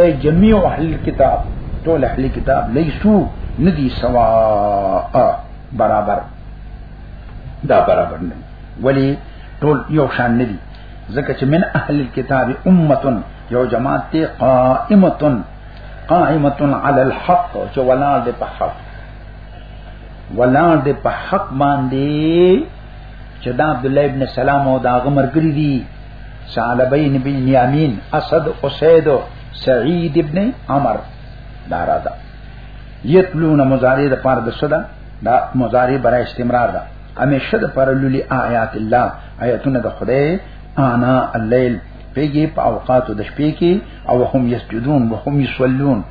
اے جميع اهل کتاب ټول اهل کتاب لیسو ندی سوا برابر دا برابر نه ولی ټول یو شان ندی ځکه چې من اهل الكتاب امه یو جماعت ته قائمه قائمه علی الحق چې ولا د په حق ولا د په حق باندې چې دا عبد الله ابن سلام او دا غمر ګری دي ثعلبین بن یامین اسد اسید سعید ابن عمر دا را ده یتلون مضارع د پاره د صدا دا مضارع برای استمرار ده همیشه د پر لولي آیات الله آیاتونه د خدای انا الليل پیږي په اوقات د شپې کې او هم یسجدون وهم یصلون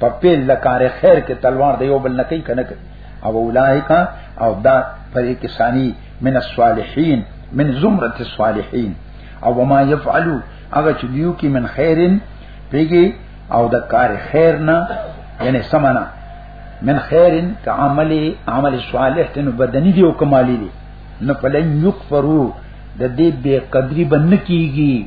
په پیل لکار خیر کې تلوار دی یو بل نه کوي کنه کوي او اولایک او دا پرې کې ثانی من الصالحین من زمرة الصالحین او وما يفعلوا هغه چې دیو کې من خیرن پیږي او د کار خیر نه یعنی سمانا من خیرن که عمل عمل صالح تنو بدنی دی او کمالی دی نو فلن یکفرو د دې بے قدری بن کیږي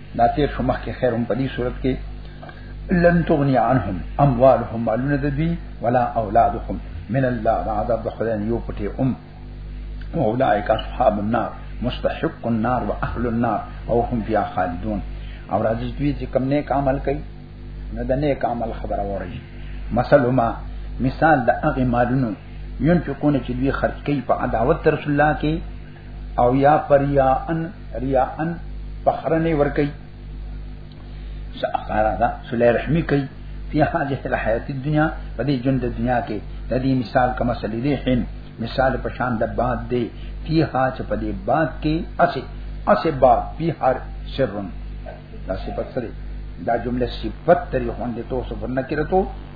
دا تیر شو مخکې خیر هم په دې صورت کې لن تغني عنهم اموالهم مالونه د دوی ولا اولادهم من الله دا عذاب د خدای یو پټي ام اولئک اصحاب النار مستحق النار واهل النار او هم فيها خالدون او راځي دوی چې کوم نیک عمل کوي نه د نیک عمل خبره وره مثلا ما مثال د هغه مالونو ينفقون چې دوی خرج کوي په عداوت رسول الله کې او یا پریاان ریاان فخرنه ور کوي ساقارا دا سلی رحمی کوي فی هذه الحیات الدنیا په دې ژوند د دنیا کې د دې مثال کما سلی دی هین مثال په شان د باد دی فی ها چې په دې باد کې اسی اسی باد فی هر سرن دا صفت سره دا جمله صفت تری خوندې تو سو ورنه کړتو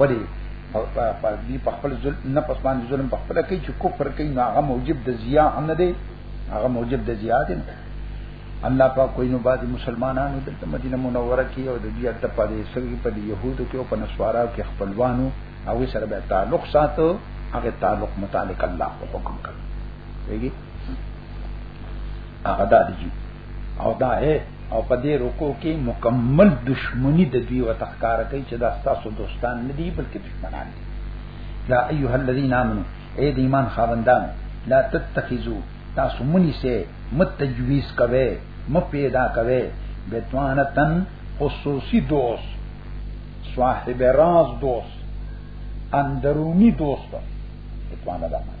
ولی او په دې په خپل ظلم نه پس باندې ظلم په خپل کوي چې کفر کوي نو هغه موجب د زیا هم نه دی هغه موجب د زیا دی الله پاک کوئی نو بعضی مسلمانانو د مدینه منوره کې او د دې د پدې سړي په يهودو کې او په نسوارا کې خپلوانو او سره به تعلق ساتو هغه تعلق متعلق الله حکم کوي هغه دا دي او دا اے او په دې رکو کې مکمل دشمنی د دوی او تخکار کوي چې دا ستاسو دوستان نه دي بلکې دشمنان دي یا ایها الذین آمنو اے د ایمان خاوندان لا تتخذو تاسو منی سه مت تجویز کوي م پیدا کوي بتوانتن خصوصی دوست صاحب راز دوست اندرونی دوست بتوانا دا معنی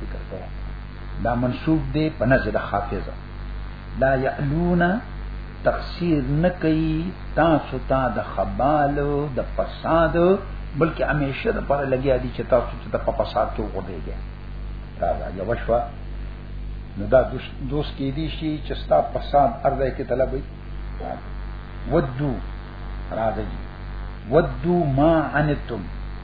ذکر کړه دا منسوب دی په نزد حافظه لا یعلون تفسیر نه کوي تاسو ته د خبالو د فساد بلکې همیشه د پر لګیا دي چې تاسو ته د فساد ته وګورئ دا دا یو شوا نو دا دوست کې دي شي چې ستا فساد ارزه کې طلب وي ودو راځي ودو ما انتم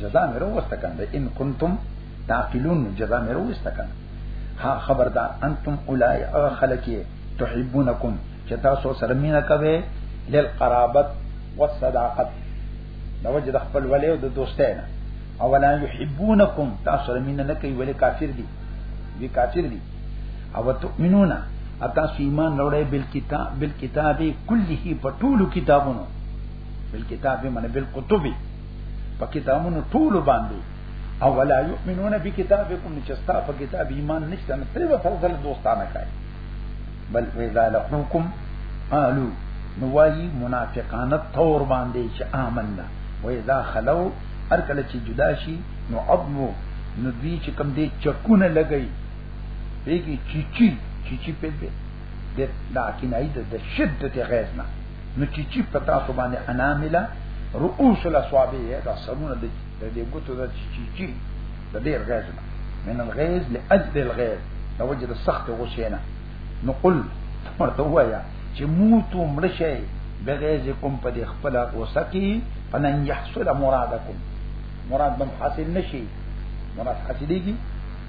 جزا مې وروسته کنده ان کنتم تعقلون جزا مې وروسته کنده ها خبردار انتم اولای خلقی تحبونکم چې تاسو سره مینا کوي للقرابت والصداقت دا وجه د خپل ولې او د دوستۍ نه اولا يحبونکم تاسو سره مینا نه کوي ولې کافر دي وی کافر دي او تؤمنون اتا ایمان لوړې بل کتاب بل کتابه کله په ټولو کتابونو بل کتابه معنی بل کتبه په کتابونو ټول باندې او ولا یؤمنون بکتابکم چې ستا په کتاب ایمان نشته نو ته به فضل دوستانه کوي بل ویذا لقوکم قالو نو وایي منافقانه تور باندې چې آمنا ویذا خلو هر کله چې جدا شي نو ابو نو دوی چې کم دې چکونه لګي پیږي چیچی چیچی په دې د دا کینای د شدت غیظ نه نو چې چې پتا سو باندې انا ملا رؤوس الاصابع دا سرونه د دې ګوتو د چې چې د دې غیظ نه من الغیظ لاجل الغیظ دا وجه د سخت غصې نه نو قل مرته وایا چې موت عمر شي بغیظ کوم په دې خپل غصه کې فلن يحصل مرادكم مراد بم حاصل نشي مراد حاصلېږي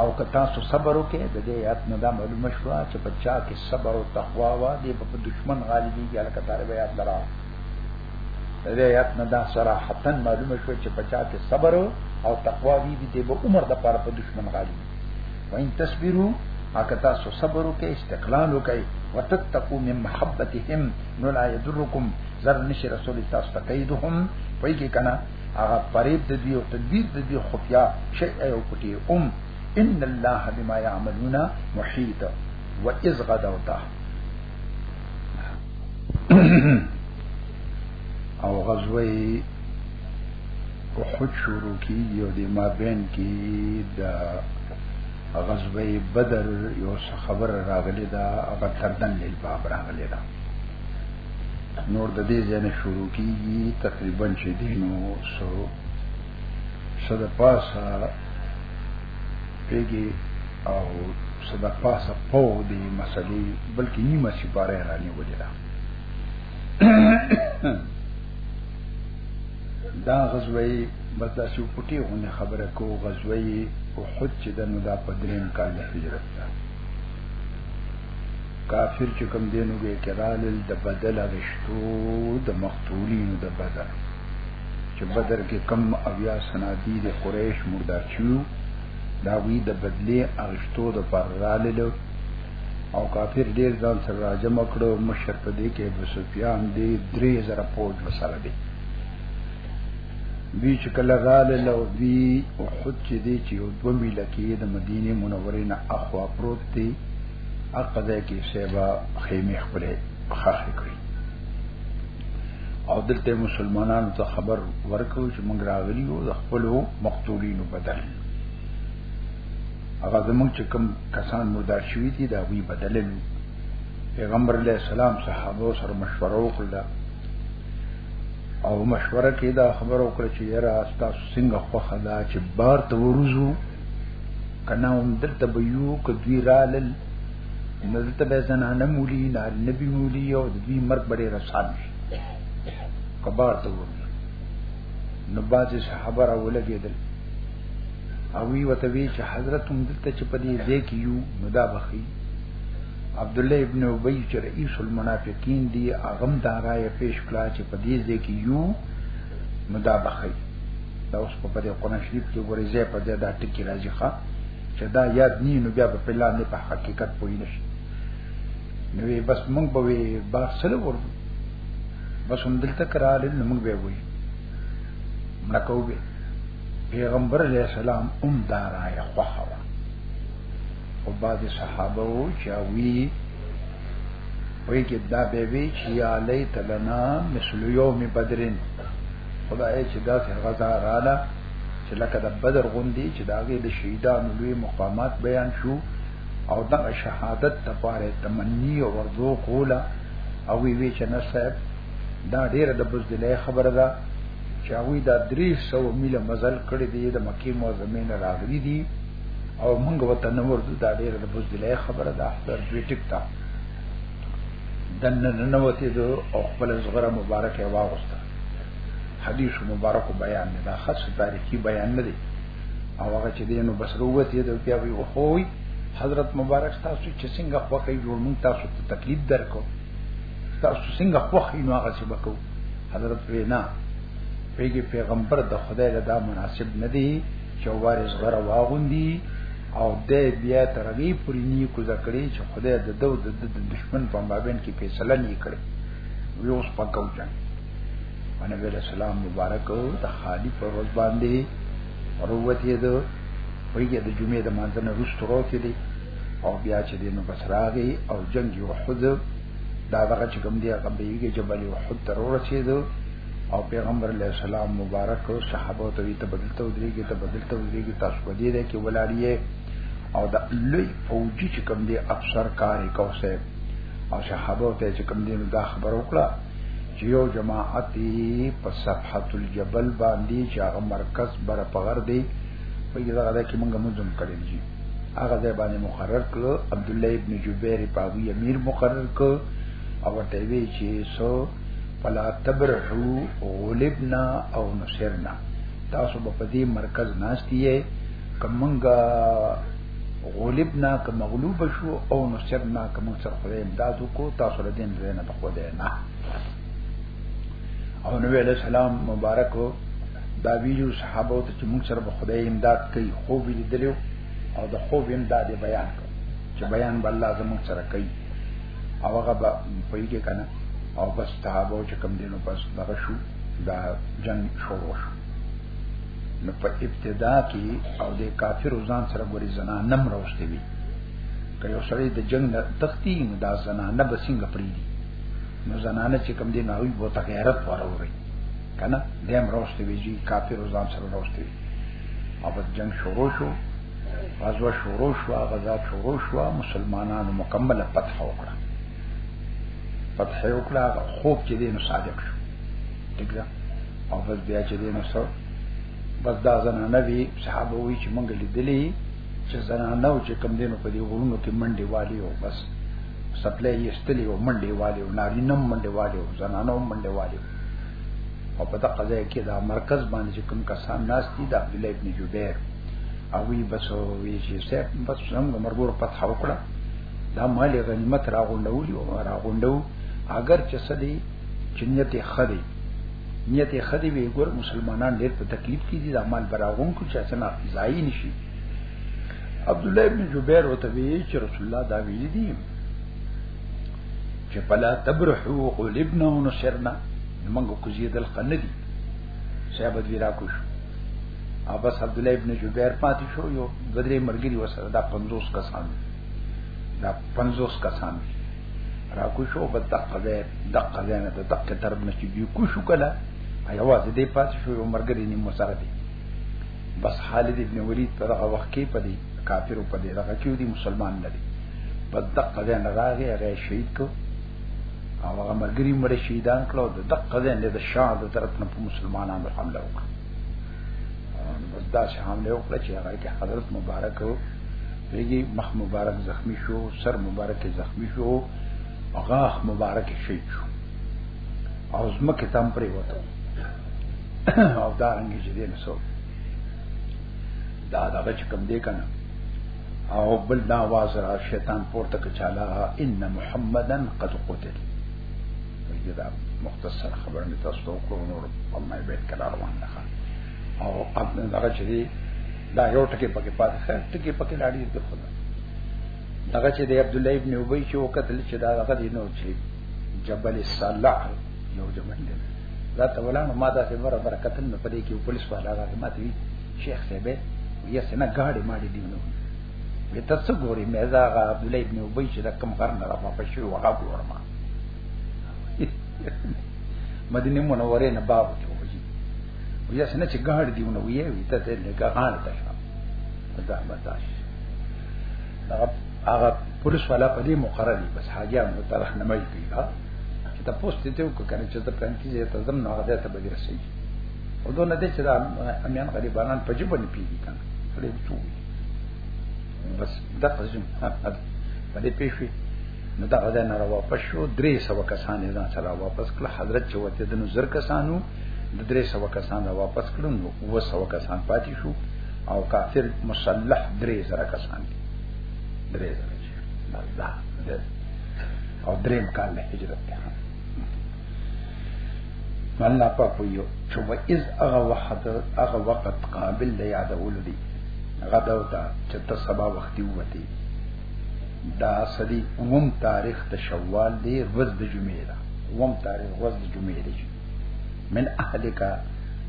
او که تاسو صبر وکړئ د دې آیات نه دا معلومه شو چې په چا کې صبر او تقوا و دې په دشمن غالبي کې الکه طالب آیات درا د دې آیات نه دا صراحتا معلومه شو چې په چا کې صبر او تقوا وی دې به عمر د پاره په دشمن غالبي وان تصبروا اګه تاسو صبر وکړئ استقلال وکړئ وتتقوا من محبتهم نو لا يضركم زر نشي رسول تاسو تقيدهم پای کې کنا هغه فریب د دوی او تدبیر د دوی خفیا شیء او پټی ام ان الله بما يعملون محيط واذ غدوتا او غزوی او خود شروع کی یو دی ما بین کی دا غزوی بدر یو خبر راغلی دا اغا تردن لیل باب راغلی دا نور د دې ځنه شروع کیږي تقریبا چې دینو سو صد پاسا پیګي او صد پاسا پو دې مسلې بلکې نیمه سي بارے رانی ولیدا دا غزوی بس دا سو پټي غونه خبره کو غزوی او حج چې د نو دا پدریم کال د هجرت ده کافر چې کوم دینو به کرال د بدل غشتو د مقتولین د بدر چې بدر کې کم اویا سنادی د قریش مردار شو دا وی د بدلی اغشتو د پر رال له او کافر ډیر ځان سره راجم کړو مشر په دې کې ابو سفیان دی 3000 پوج وسره دی دوی چې کله رااله لو دی او خود چې دی چې یو دوه میله کې د مدینه منورې نه اخوا پروت دی اقا ځای کې سیبا خیمه خپل خخ کړی او دلته مسلمانانو ته خبر ورکو چې موږ راغلی یو د خپل مقتولینو بدل هغه زموږ چې کوم کسان مردار شوی دي دا وی بدل نو پیغمبر علیہ السلام صحابه سره مشوره وکړه او مشوره کې دا خبر وکړه چې یاره تاسو څنګه خوخه دا چې بار ته ورزو کنا هم دلته به یو کدوی رالل نو دلته به زنانه مولی نه نبی مولی او د دوی مرګ بډې رسان شي کبار ته وو نو باز صحابه را ولګېدل او وی وته وی چې حضرت هم دلته چې پدې دې کې یو نو دا بخي عبد الله ابن ابي چې رئیس المنافقین دی اغم دارای پیش کړه چې پدې دې کې یو نو دا بخي دا اوس په دې قرآن شریف کې ګورې زه په دې دا ټکی راځي ښا چې دا یاد نی نو بیا په لار نه په حقیقت پوي نشي نو بس مونږ به وي با سره ور بس هم دلته قرار نه مونږ به وي نکو به پیغمبر علیہ السلام ام دار آیا خوخوا او بعد صحابه و چاوی وی که دا بیوی چی علی تلنا مثل یوم بدرین خدای چې داسې غزا رااله چې لکه د بدر غوندي چې داګه د شهیدانو لوی مقامات بیان شو او د شهادت لپاره تمنی او ورزو کولا او وی وی چې نه صاحب دا ډیره د بزدلې خبره ده چې هغه دا 300 میله مزل کړی دی د مکی معظمین راغلی دی او موږ وته نو ورته دا ډیره د بزدلې خبره ده د دوی ټیک تا دنه ننوتی دو او خپل زغره مبارکه واغسته حدیث مبارک بیان نه دا خاص تاریخي بیان نه دی او هغه چې دینو بس روته دی بیا وی او خوې حضرت مبارک تاسو چې څنګه خوخه جوړ مون تاسو ته تکلیف درکو تاسو څنګه خوخه نو هغه څه وکړو حضرت وینا پیګه پیغمبر د خدای له دا مناسب نه دی چې وارث غره واغوندي او د بیا ترغیب پرې نیکو ذکرې چې خدای د دو د دشمن په مابین کې فیصله نه کړي وی اوس پکاو جان نبی علیہ السلام مبارک او د خالی پر ورځ باندې روت یې دو ویګه د جمعې د مانځ نه روس ترو کې دی او بیا چې دینو بس راغی او جنگ یو حد دا دغه چې کوم دی هغه بیګه جبل یو حد تر ورسېد او پیغمبر علیہ السلام مبارک او صحابه ته ته بدلته ودرېږي ته بدلته ودرېږي تاسو په دې ده کې ولاړیه او د لوی فوجي چې کوم دی افسر کاری کوسه او صحابه ته چې کوم دین دا خبر وکړه چې یو جماعت په صفحت الجبل باندې چې هغه مرکز بر پغر دی په دې هغه کې موږ مزم کړی دی هغه ځای باندې مقرر کړ عبد الله ابن جبیر پاوی امیر مقرر کړ او ورته وی چې سو فلا تبرحو غلبنا او نصرنا تاسو په دې مرکز ناشتیه کمنګا غلبنا که مغلوب شو او نصرنا که موږ سره خدای امدادو کو تاسو له دین زینه د خدای نه او نبی علیہ السلام مبارک دا ویلو صحابه ته چې موږ سره به خدای امداد کوي خو به لیدلو او د خوب امداد بیان کړ چې بیان به الله زموږ سره کوي او هغه به پیږي کنه او بس صحابه چې کم دینو بس دغه شو دا جنگ شروع شو نو په ابتدا کې او د کافر ځان سره ګوري زنا نم راوستي وي که یو سړی د جنگ نه تختی نو دا زنا نه بسنګ پری دي نو زنا نه چې کم دي نه وي بہت غیرت وروري کنه دیم راوستي وي جی کافر ځان سره راوستي وي او په جنگ شروع شو غزوه شروع شو غزا شروع شو مسلمانانو مکمله فتح وکړه فتح وکړه خوب کې دین صادق شو ټیک ده او بس بیا چې دینو سو بس دا زنانه وی صحابه وی چې مونږ لیدلې چې زنانه او چې کم دینو په دې غرونو کې منډي والی او بس سپلې یې ستلې او منډي والی او ناری نم منډي والی او زنانه هم منډي والی او په دغه ځای کې دا مرکز باندې چې کوم کسان ناس دي د عبد الله ابن جبیر او وی بس وی چې سه بس څنګه مرګور فتح وکړه دا مال غنیمت راغونډول او راغونډو اگر چې سدي چې نیت یې خدي نیت یې خدي وی ګور مسلمانان ډېر په تکلیف کې دي د عمل براغون کو چې اسنه ځای نشي عبد الله ابن جبیر وته وی چې رسول الله دا ویلي دي چې فلا تبرحوا قلبنا ونصرنا موږ کوزیه دل قنه دي صاحب دی را کوش ابس عبد الله ابن جبیر پاتې شو یو بدرې مرګري وسره دا 50 کسان دا 50 کسان دي را کو شو په دقه ده دقه ده نه دقه درب نه چې دی کو شو کله ایواز دې پات شو یو مرګري نیم مسره دی بس خالد ابن ولید پر هغه وخت کې پدې کافر په دې هغه کې دی مسلمان نه دی په دقه ده نه راغی هغه شهید کو او هغه مرګري مړ شهیدان کړو د دقه ده نه د شاه د طرف نه په مسلمانانو حمله وکړه بس دا چې حمله وکړه چې هغه کې حضرت مبارک دیږي مخ مبارک زخمی شو سر مبارک زخمی شو غاخ مبارک شي شو او زمکه تام پرې وته او دا رنګ چې دې نسو دا دا چې کم دې کنه او بل دا आवाज را شیطان پورته کچاله ان محمدن قد قتل دا مختصر خبر می تاسو ته کوم نور په مې به کلار وانه او ابن دغه چې دا یو ټکی پکې پاتې خیر ټکی پکې لاړی په خدا دغه چې د عبد الله ابن ابي چې وکتل چې دا هغه دی نو چې جبل الصلع یو جبل دی دا ته ولا ما دا څه مره برکت نه پدې کې پولیس والا راغی ما ته شیخ صاحب یې سنا گاډي ماډي دی نو وی ته څه ګوري مې دا هغه عبد الله ابن ابي چې د کم کار نه را پښې شو هغه ګورم مدینه منوره نه باب ته ویا سنه چې ګاډ دیونه وی وی ته دې نه ګاډ ته شم دا برداشت هغه پولیس والا په دې مقرر دي بس حاجیان ته طرح نه مې کوي ها چې ته پوسټ ته یو کنه چې ته پلان کې زه ته زم نه غدا ته بدر شي او دوه نه دې چې دا امیان غریبانان په جوب نه پیږي کنه سره وڅو بس دا قزم په دې پیښې نو دا غدا نه را واپس شو درې سو کسان یې ځان سره واپس کړ حضرت چې وته د نظر کسانو د درې سو کسان را واپس کړو نو و سو کسان پاتې شو او کافر مسلح درې زره کسان دي درې زره چې دا او درې مکان له هجرت ته الله پاک ویو چې و از هغه وخت هغه وخت قابل دی یادول دی غدو ته چې ته سبا وختي وتی دا سدي وم تاریخ ته شوال دی ورځ د جمعې ده وم تاریخ ورځ د جمعې ده من اهلک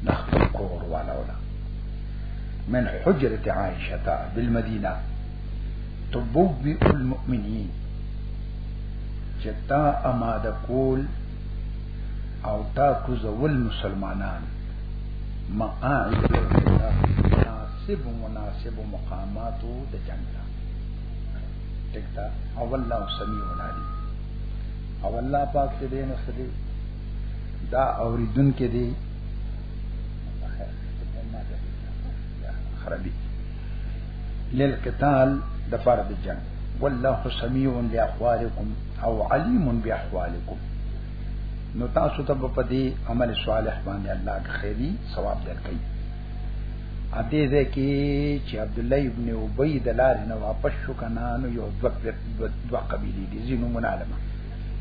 نخبر کور والا ولا من حجرة عائشة بالمدينة تبوب المؤمنين چتا اماده کول او تا کوزول مسلمانان مقاعد مناسب مناسب مقاماتو د جنت ټکتا او الله سميع عليم او الله پاک چې دې نو سدي دا اوریدون کې دي خرابي للقتال د فرد جنگ والله سميع لاقوالكم او عليم باحوالكم نو تاسو ته په دې عمل صالح باندې الله کې خیری ثواب درکړي ا دې ځکه چې عبد الله ابن ابي دلار نه واپس شو کنه نو یو دوه دو دو قبیلی دی زینو منالما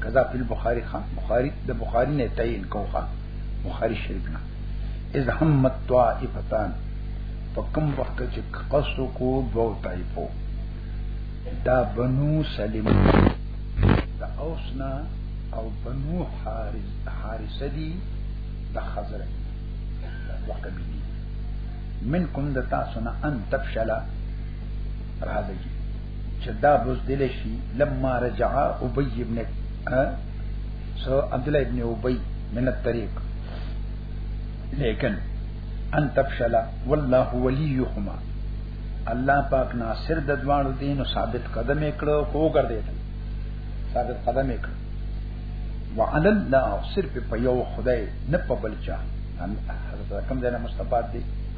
کذا فی البخاری خان بخاری د بخاری نه تعین کوخه بخاری شریف نه اذ همت طائفتان فکم وخت چې قصد کو دو طائفو دا بنو سلیم دا اوسنا او بنو حارس حارس دی د خزر وخت بی منکم د تاسو نه ان تفشلا راځي چې دا بوزدل شي لما رجع ابي ابن سو عبد الله ابن ابي من الطريق لیکن ان تفشل والله وليهما الله پاک ناصر د دوانو دین او ثابت قدم کړو خو ګرځید ثابت قدم کړو وعلى الله صرف په یو خدای نه په بل چا حضرت کوم ځای نه مستفاد دي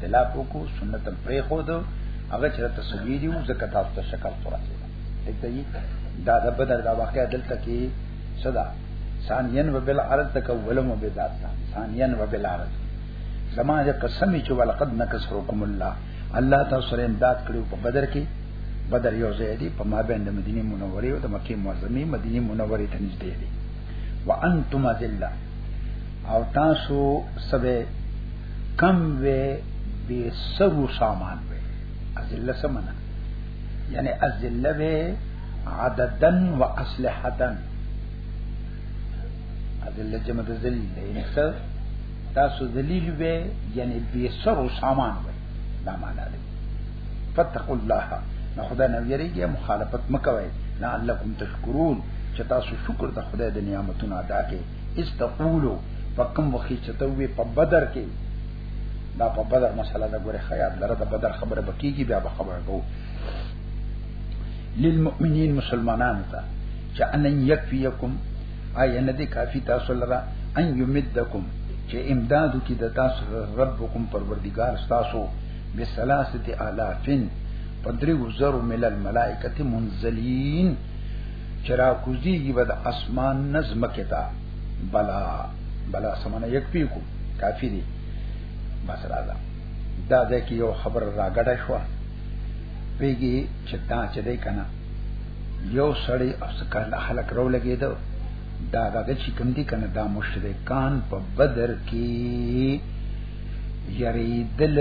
خلاف وکړو سنت پرې خو دو هغه چې تصویر یو زکه تاسو ته شکل خوراسي دته یي دا د بدر دا واقعیا دلته کې صدا ثانین وبل عرض تک ولم وبذات ثانین وبل عرض زما دې قسم چې ولقد نکسرکم الله الله تاسو سره امداد کړو په بدر کې بدر یو ځای دی په مابین د مدینه منورې او د مکه معظمه مدینه منورې ته نږدې دی وانتم ذلہ او تاسو سبه کم وې به سرو سامان وې ازله سمنه یعنی ازله وې عددن و اسلحتن ازله جمع د ذل یعنی سر تاسو ذلیل وې یعنی به سرو سامان وې دا معنا ده فتقوا الله نو خدای نو یریږي مخالفت مکوئ لعلکم تشکرون چې تاسو شکر د خدای د نعمتونو ادا کړئ استقولو په کوم وخت چې ته وې په بدر کې دا په بدر مسله ده ګوره خیال لره د بدر خبره بکیږي بیا به خبره کوو للمؤمنین مسلمانان ته چې ان یکفیکم آیا نه دي کافی تاسو لره ان یمدکم چې امدادو کې د تاسو ربکم پروردگار تاسو بسلاسه الافین پدری وزر ملل ملائکه منزلین چې را کوزیږي به د اسمان نظم کې تا بلا بلا سمانه یک پی کو کافی دی بس را ده دا ده کې یو خبر را غډه شو پیږي چې دا چې دی کنه یو سړی افسکان خلک رو لګي دا دا هغه چې کوم دي کنه دا مشرکان په بدر کې یریدل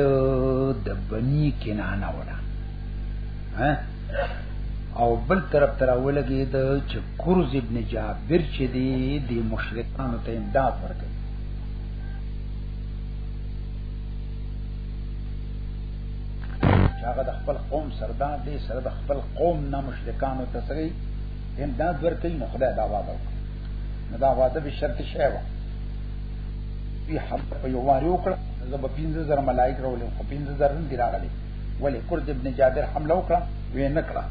د بنی کنانه وړه ها او بل طرف تر ولګي د چکرز ابن جابر چې دی د مشرکانو ته امداد ورکړي هغه د خپل قوم سردار دی سره د خپل قوم نه مشرکانو ته سره امداد ورکړي نو خدای دا وعده وکړي نو دا وعده به شرط شی و په حق په یو واری وکړه زه به 15000 ملائک راولم خو 15000 نه دی راغلي ولی کرد ابن جابر حمله وکړه وې نه کړه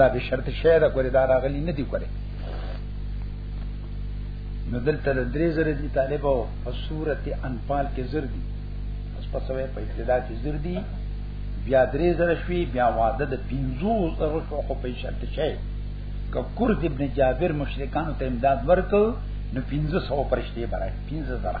دا به شرط شعر کوي دا راغلی نه دی کوي نو دلته د درې زره دي طالبو په صورت انفال کې زر دي پس په سوې په ابتدا کې زر دي بیا درې زره شوي بیا واده د 50 زره شو خو په شرط شي که کرد ابن جابر مشرکان ته امداد ورکړ نو 1500 پرشته برای 15 زره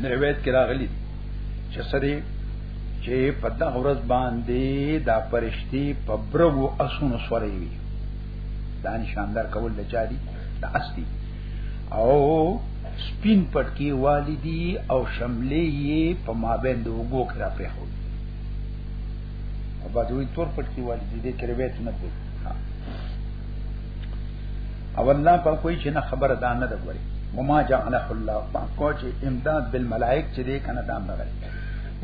نه روایت کې راغلي چې سره چې په دا ورځ باندې دا پرشتي په برو اسونو سوري وي دا نشاندار کول د چاري د اصلي او سپین پټکی والدی او شملې یې په مابین د وګو کرا په هو او بعد وی تور پټکی والدی دې کرویت نه دی او الله په کوئی چې نه خبر ده نه ده غوري وما جعله الله په کوچ امداد بالملائک چې دې کنه دام بغل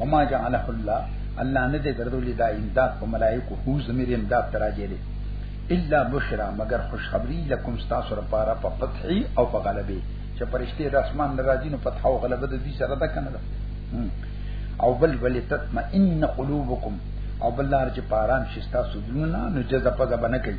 وما جعله الله الله نه دې ګرځولې دا امداد په ملائکه هو زمير امداد تراجه دي الا بشرا مگر خوشخبری لکم تاسو لپاره په فتح او په غلبه چې پرشته د اسمان ناراضی نو فتح او غلبه د دې سره ده کنه ده او بل ولې تطمئن قلوبکم او بل لار چې پارام شستا سودونه نو جزا پزا بنه کوي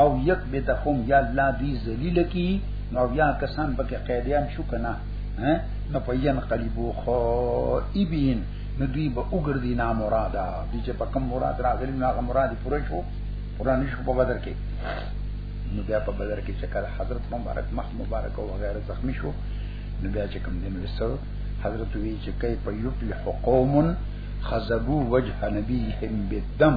او یک بدهم یا الله دی ذلیل کی نو بیا کسان پکې قیدیان شو کنه نو پین قلبو خو ایبین نو دوی به وګرځي نا مرادا دوی چې په کوم مراد راغلي نو هغه مراد پوره شو پوره نشو په بدر کې نو بیا په بدر کې چې کله حضرت مبارک مخ مبارک او غیره زخمی شو نو بیا چې کوم دین وسو حضرت وی چې کای په یفلح قوم خزبو وجه نبیهم بالدم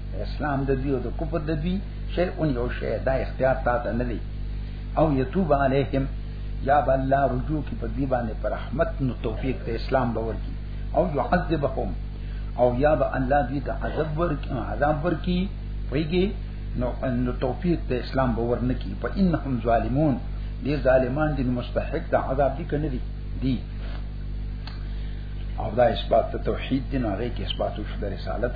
اسلام د دې او د کفر د دې شی اون یو شی دا اختیار تا ته نه دی او یتوب علیهم یا بالله رجوع کی په دې باندې پر رحمت نو توفیق ته اسلام باور کی او يعذبهم او یا به الله دې ته عذاب ورکی عذاب ورکی ویږي نو ان توفیق ته اسلام باور نه کی په انهم ظالمون دې ظالمان دې مستحق د عذاب دي کنه دي دي او دا اثبات توحید دین هغه کې اثبات شو د رسالت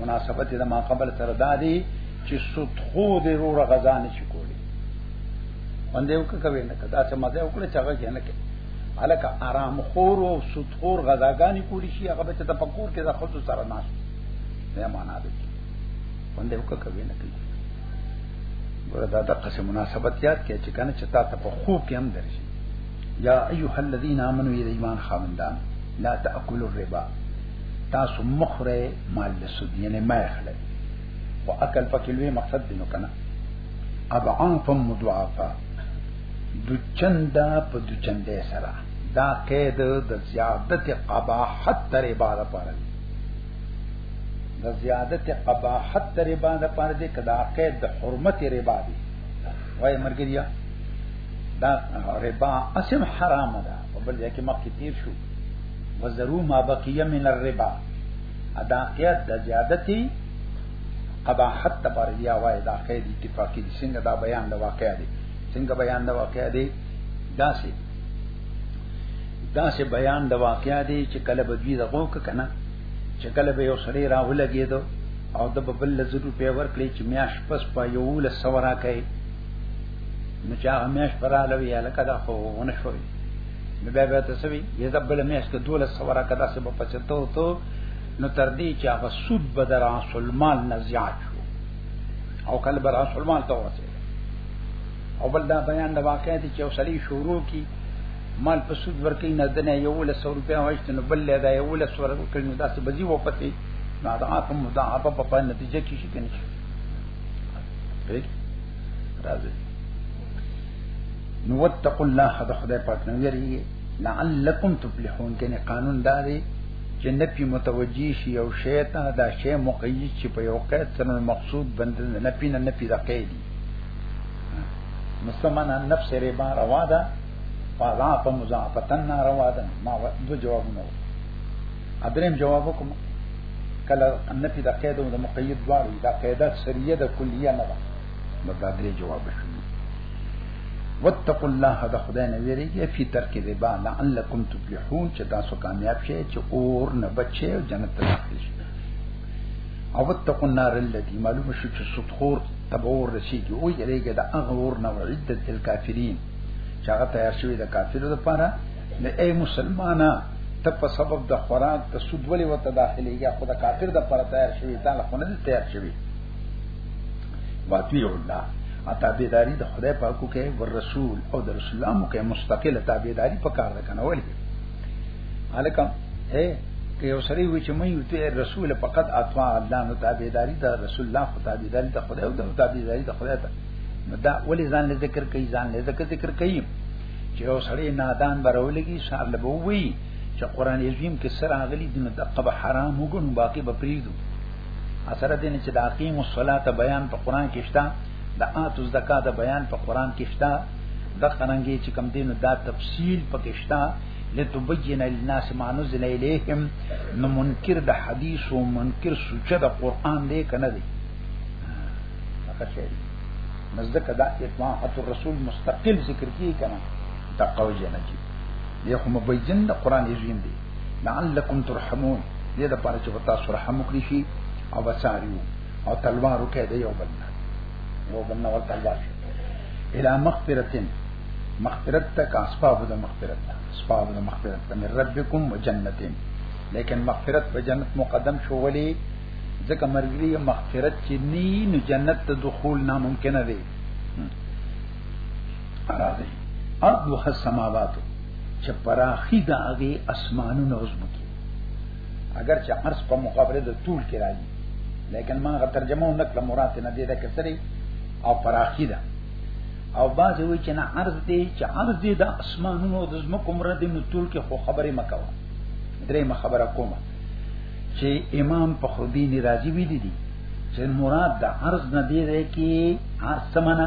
مناسبت د ما قبل سره دا دی چې سود خو د رو غزا نه شي کولی باندې وک کوي نه کدا چې مزه وکړي چې هغه نه کوي الکه آرام خور او سود خور غزاګانی کولی شي هغه به ته تفکر کې د خود سره ناس نه معنا دی باندې وک کوي نه کوي ګوره دا د قصه مناسبت یاد کې چې کنه چې تا ته په خوب کې هم درشي یا ایها الذین آمنوا اذا ایمان خامندان لا تاکلوا الربا تاسو مخره مال له سود یعنی ما خلک او عقل پکې لوی مقصد دی نو کنه اضعافا مضاعفا د چندا په د چندې سره دا قید د زیادت قباحت تر عبادت پاره د زیادت قباحت تر عبادت پاره دې کدا قید د حرمت ربا دی وای مرګریا دا ربا اسم حرام ده په بل ځای کې مخکې تیر شو وزرو ما بقیه من الربا ادا قید د زیادتی قباحت ته پر بیا وای دا قید اتفاقی دي څنګه دا بیان د واقع دی څنګه بیان د واقع دی دا سي دا سي بیان د واقع دی چې کله به دوی دغه کنه چې کله به یو سړی راولګیدو او د ببل لزرو په ور کړی چې میاش پس په یو له سورا کوي نو چا همیش پراله وی الکه دا خو ونه شوی نو بیا به تاسو وی یزه بل میاش ته دوله سوره کدا سبب پچتو تو نو تر دې چې هغه سود بدر اصل مال نه زیات شو او کله بر اصل مال ته وځي او بل دا بیان د واقعیت چې اوسلی شروع کی مال په سود ورکې نه دنه یو له 100 روپیا واشت نو بل له دا یو له 100 روپیا نو داسې بزی و پته نو دا په مضاعفه په پای نتیجه کې شي کنه راځي نو وتقوا الله د خدای پاک نه یریږي لعلکم تفلحون کنه قانون دا دی چې نفي متوجي شي او شیطه دا شی مقید شي په یو قید سره مقصود بند نه پینه نه پیدا کوي مسلمان نفس ربا روا ده فضا په مضاعفتن ناروا ده ما دو جوابونه ادریم جواب کوم کله نفي د قید او د مقید دواړو دا قیدات سریه د کلیه نه ده نو دا درې جواب شو واتقوا الله د خدای نه ویریږي فی ترک ربا لعلکم تفلحون چې تاسو کامیاب شئ چې اور نه بچئ او جنت ته داخل شئ او واتقوا النار التي معلومه شو چې سودخور تبور رسیږي او یریږي د هغه اور نه وعدت الکافرین چې هغه تیار شوی د کافرو لپاره د ای مسلمانانو ته په سبب د خوراک د سود ولې وته داخليږي خو د کافر د پر تیار شوی تعالی خو نه تیار شوی واطیع الله اتابیداری د خدای پاکو کې ور رسول او د رسول الله مو کې مستقله تابیداری پکار ده کنه ولی الکم اے که یو سړی وي چې مې یوته رسول فقط اطاع الله نو تابعداري د رسول الله خو تابعداري د خدای او د تابعداري د خدای ته نو دا ولې ځان له ذکر کوي ځان له ذکر ذکر کوي چې یو سړی نادان برولږي شار له بووي چې قران عظیم کې سره اغلي دنه دقه به حرام وګڼو باقي به پریدو اثر دې نه چې د اقیم الصلاه بیان په قران کې شته د اتو زکات بیان په قران کې شته د قرانګي چې کم دین دا تفصیل پکې شته لتبین للناس ما نزل الیهم نو منکر د حدیث او منکر سوچ د قران دې کنه دې هغه شی نزدک دا اتماع الرسول مستقل ذکر کیږي کنه دا قوی نه دي یو مبین د قران عظیم دی لعلکم ترحمون دې د پاره چې وتا سره رحم وکړي شي او بچاریو او تلوار وکړي د یو بل نه یو بل نه ورته الله شي الی مغفرتن مغفرت تک اسباب د مغفرت اسباب د مغفرت من ربکم وجنتین لیکن مغفرت په جنت مقدم شو ولی ځکه مرګري مغفرت چې نی نو جنت ته دخول ناممکن دی راځي ارض وه السماوات چې پراخي د هغه اسمانونو او زمکي اگر چې عرض په مقابله د طول کې راځي لیکن ما غا ترجمه نه کړم مراد نه دی دا کسري او پراخي ده او باز وی چې نه عرض دی چې عرض دی د اسمانونو او د زمکو مراد نو طول کې خو خبره مکوه درې ما خبره کومه چې امام فخرالدین رازی ویلي دي چې مراد د عرض نه دی کې عرض سمنه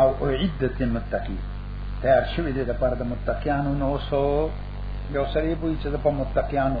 او اعدت المتقی تیار شوی دی د پاره د متقیانو نو سو یو سړی بوئی چې د په متقیانو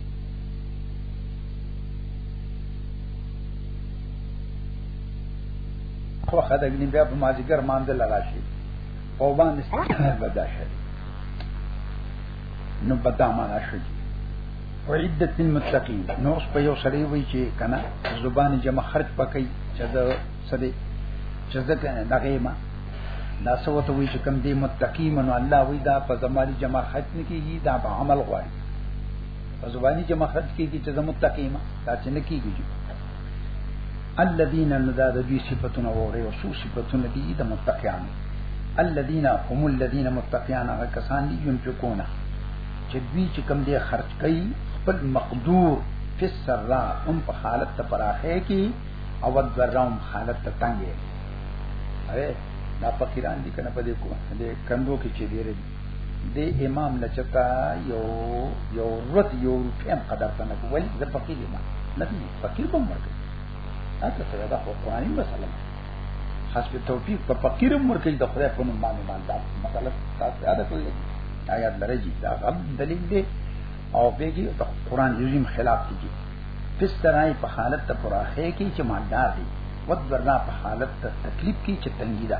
خو خدګنی بیا په ماجګر مانځ لراشي او باندې ستاسو بدا شي نو بدا معنا شي او عدت المتقین نو اوس په یو سړی وی چې کنه زبان جمع خرج پکې چې دا سړی چې دا کنه دغه ما دا سوته وی چې کم دی متقی منو الله وی دا په زماري جمع خرج نه کیږي دا په عمل غواړي په زبانی کې مخرج کیږي چې متقیم دا چې نه کیږي الذين ندا د دوی صفاتونه وره او سو صفاتونه دي د متقیان الذين هم الذين متقیان هغه کسان دي ينفقون چې دوی چې کم دي خرج کوي خپل مقدور فی السرا هم په حالت ته پراخه کی او ذرهم حالت ته تنګي اوه دا فقیران دي کنه په دې کو دې کندو کې چې ډېر دي دی امام لچتا یو یو رد یو کم قدر ته نه کوي زه فقیر یم نه دی فقیر کوم ورکه تاسو سره دا خو قرآنی مسله حسب توفیق په فقیر ورکه د خدای په نوم باندې مالدا مسله تاسو یاد کړئ آیات درجی دا غب دلیل دی او بیگی دا قرآن عظیم خلاف دی جی پس ترائی پا حالت تا پراخے کی چه مالدار دی ود برنا پا حالت تا تکلیف کی چه تنگی دا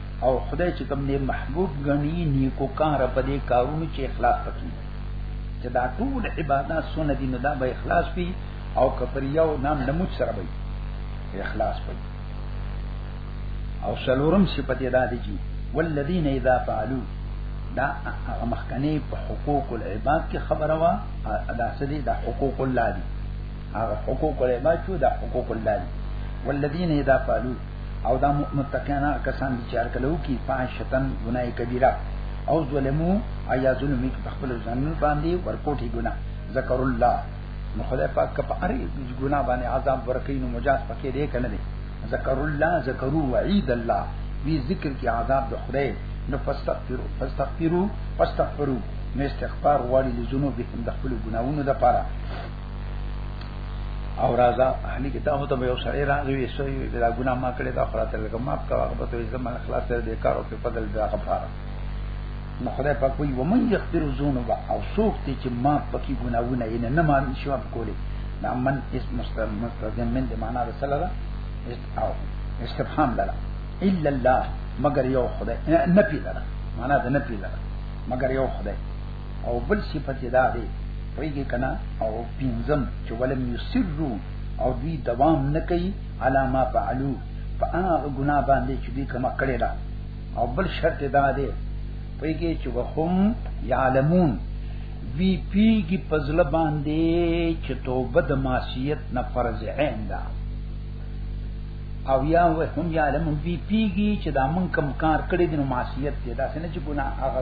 او خدای چې کوم دې محبوب غني نیکو کار په دې کارونو چې اخلاص پکې چې دا ټول عبادت سونه دي نو دا به اخلاص وي او کفر یو نام نموت سره وي اخلاص وي او سلورم صفت دا دي چې والذین اذا فعلوا دا هغه مخکنی په حقوق العباد کې خبره وا ادا سدي دا حقوق الله دي هغه حقوق العباد شو دا حقوق الله دي والذین اذا فعلوا او دا متقینا کسان دي چې هرکلو کې فاحشتن ګناي کبیره او ظلمو ایا ظلمي په خپل ځان باندې ورکوټي ګنا ذکر الله نو خدای پاک کپ اری ګنا باندې عذاب ورکې نو مجاز پکې دی کنه دی ذکر الله ذکرو وعید الله وی ذکر کې عذاب د خدای نو فاستغفروا فاستغفروا فاستغفروا نو استغفار غواړي لذنوبهم د خپل ګناونو لپاره او راځه هلي کې تاسو ته به یو سړی راغوي سوی دا ګناه ما کړې دا خلاص لګ ما کا هغه په توې زما خلاص تر دې کارو په بدل دا غفاره نو خدای پاک وي ومن یغفر ذنوب او سوق ته چې ما پکې ګناونه یې نه ما شو په کولې دا من اس مستلزم من دې معنا ده سره ده او استفهام ده الا الله مگر یو خدای نه پیدا معنا ده نه پیدا مگر یو خدای او بل صفت دا دی ویږي کنا او پینزم چې ولم یسرو او دوی دوام نه کوي علامه فعلو په هغه ګناه باندې چې دوی کما کړی دا او بل شرط دا دی ویږي چې وهم یعلمون وی پیږي پزله باندې چې توبه د معصیت نه فرض عین ده او یا وهم یعلمون وی پیږي چې دا من کم کار کړی د معصیت دی دا څنګه چې ګناه هغه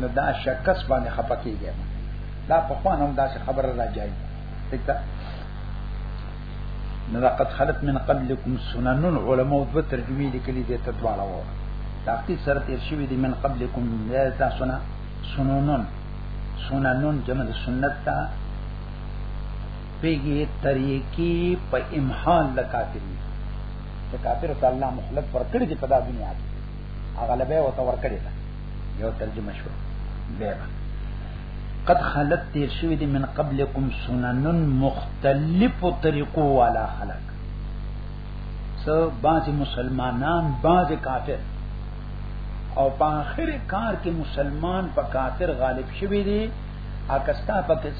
نه دا شکس باندې خپکیږي دا په خوان هم دا خبره را جاي دته نه لقد خلت من قبلكم سنن علماء دو ترجمه لیکلي دي ته دواړه و دا کی سره تیر شوی دي من قبلكم یا دا سنا سننن سننن جمع سنت تا پیږي طریقې په امحال د کافر دي د کافر ته الله مخلت ورکړي دي په دا دنیا کې هغه لبه وته ورکړي یو ترجمه شو به قد خلت تیر شوی دی من قبلکم سننن مختلف طریقو والا خلق سو باز مسلمانان باز کافر او په اخر کار کې مسلمان په کافر غالب شوی دی اکستا په کې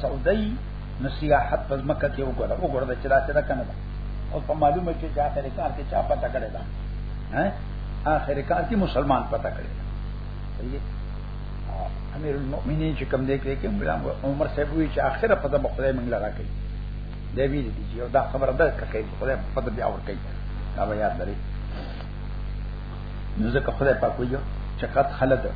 سعودي نصيحت په مکه کې وګړه وګړه چې راځي دا کنه او په معلومه کې چې اخر کار کې چا پتا کړی دا اخر کار کې مسلمان پتا کړی امیر المؤمنین چې کوم دی کې مولا عمر صاحب وی چې اخر په دغه خدای موږ لرا کوي دی وی دي چې دا خبره ده کوي خدای په دې اور کوي دا به یاد لري نو ځکه خدای پاک ویو چې قد خلد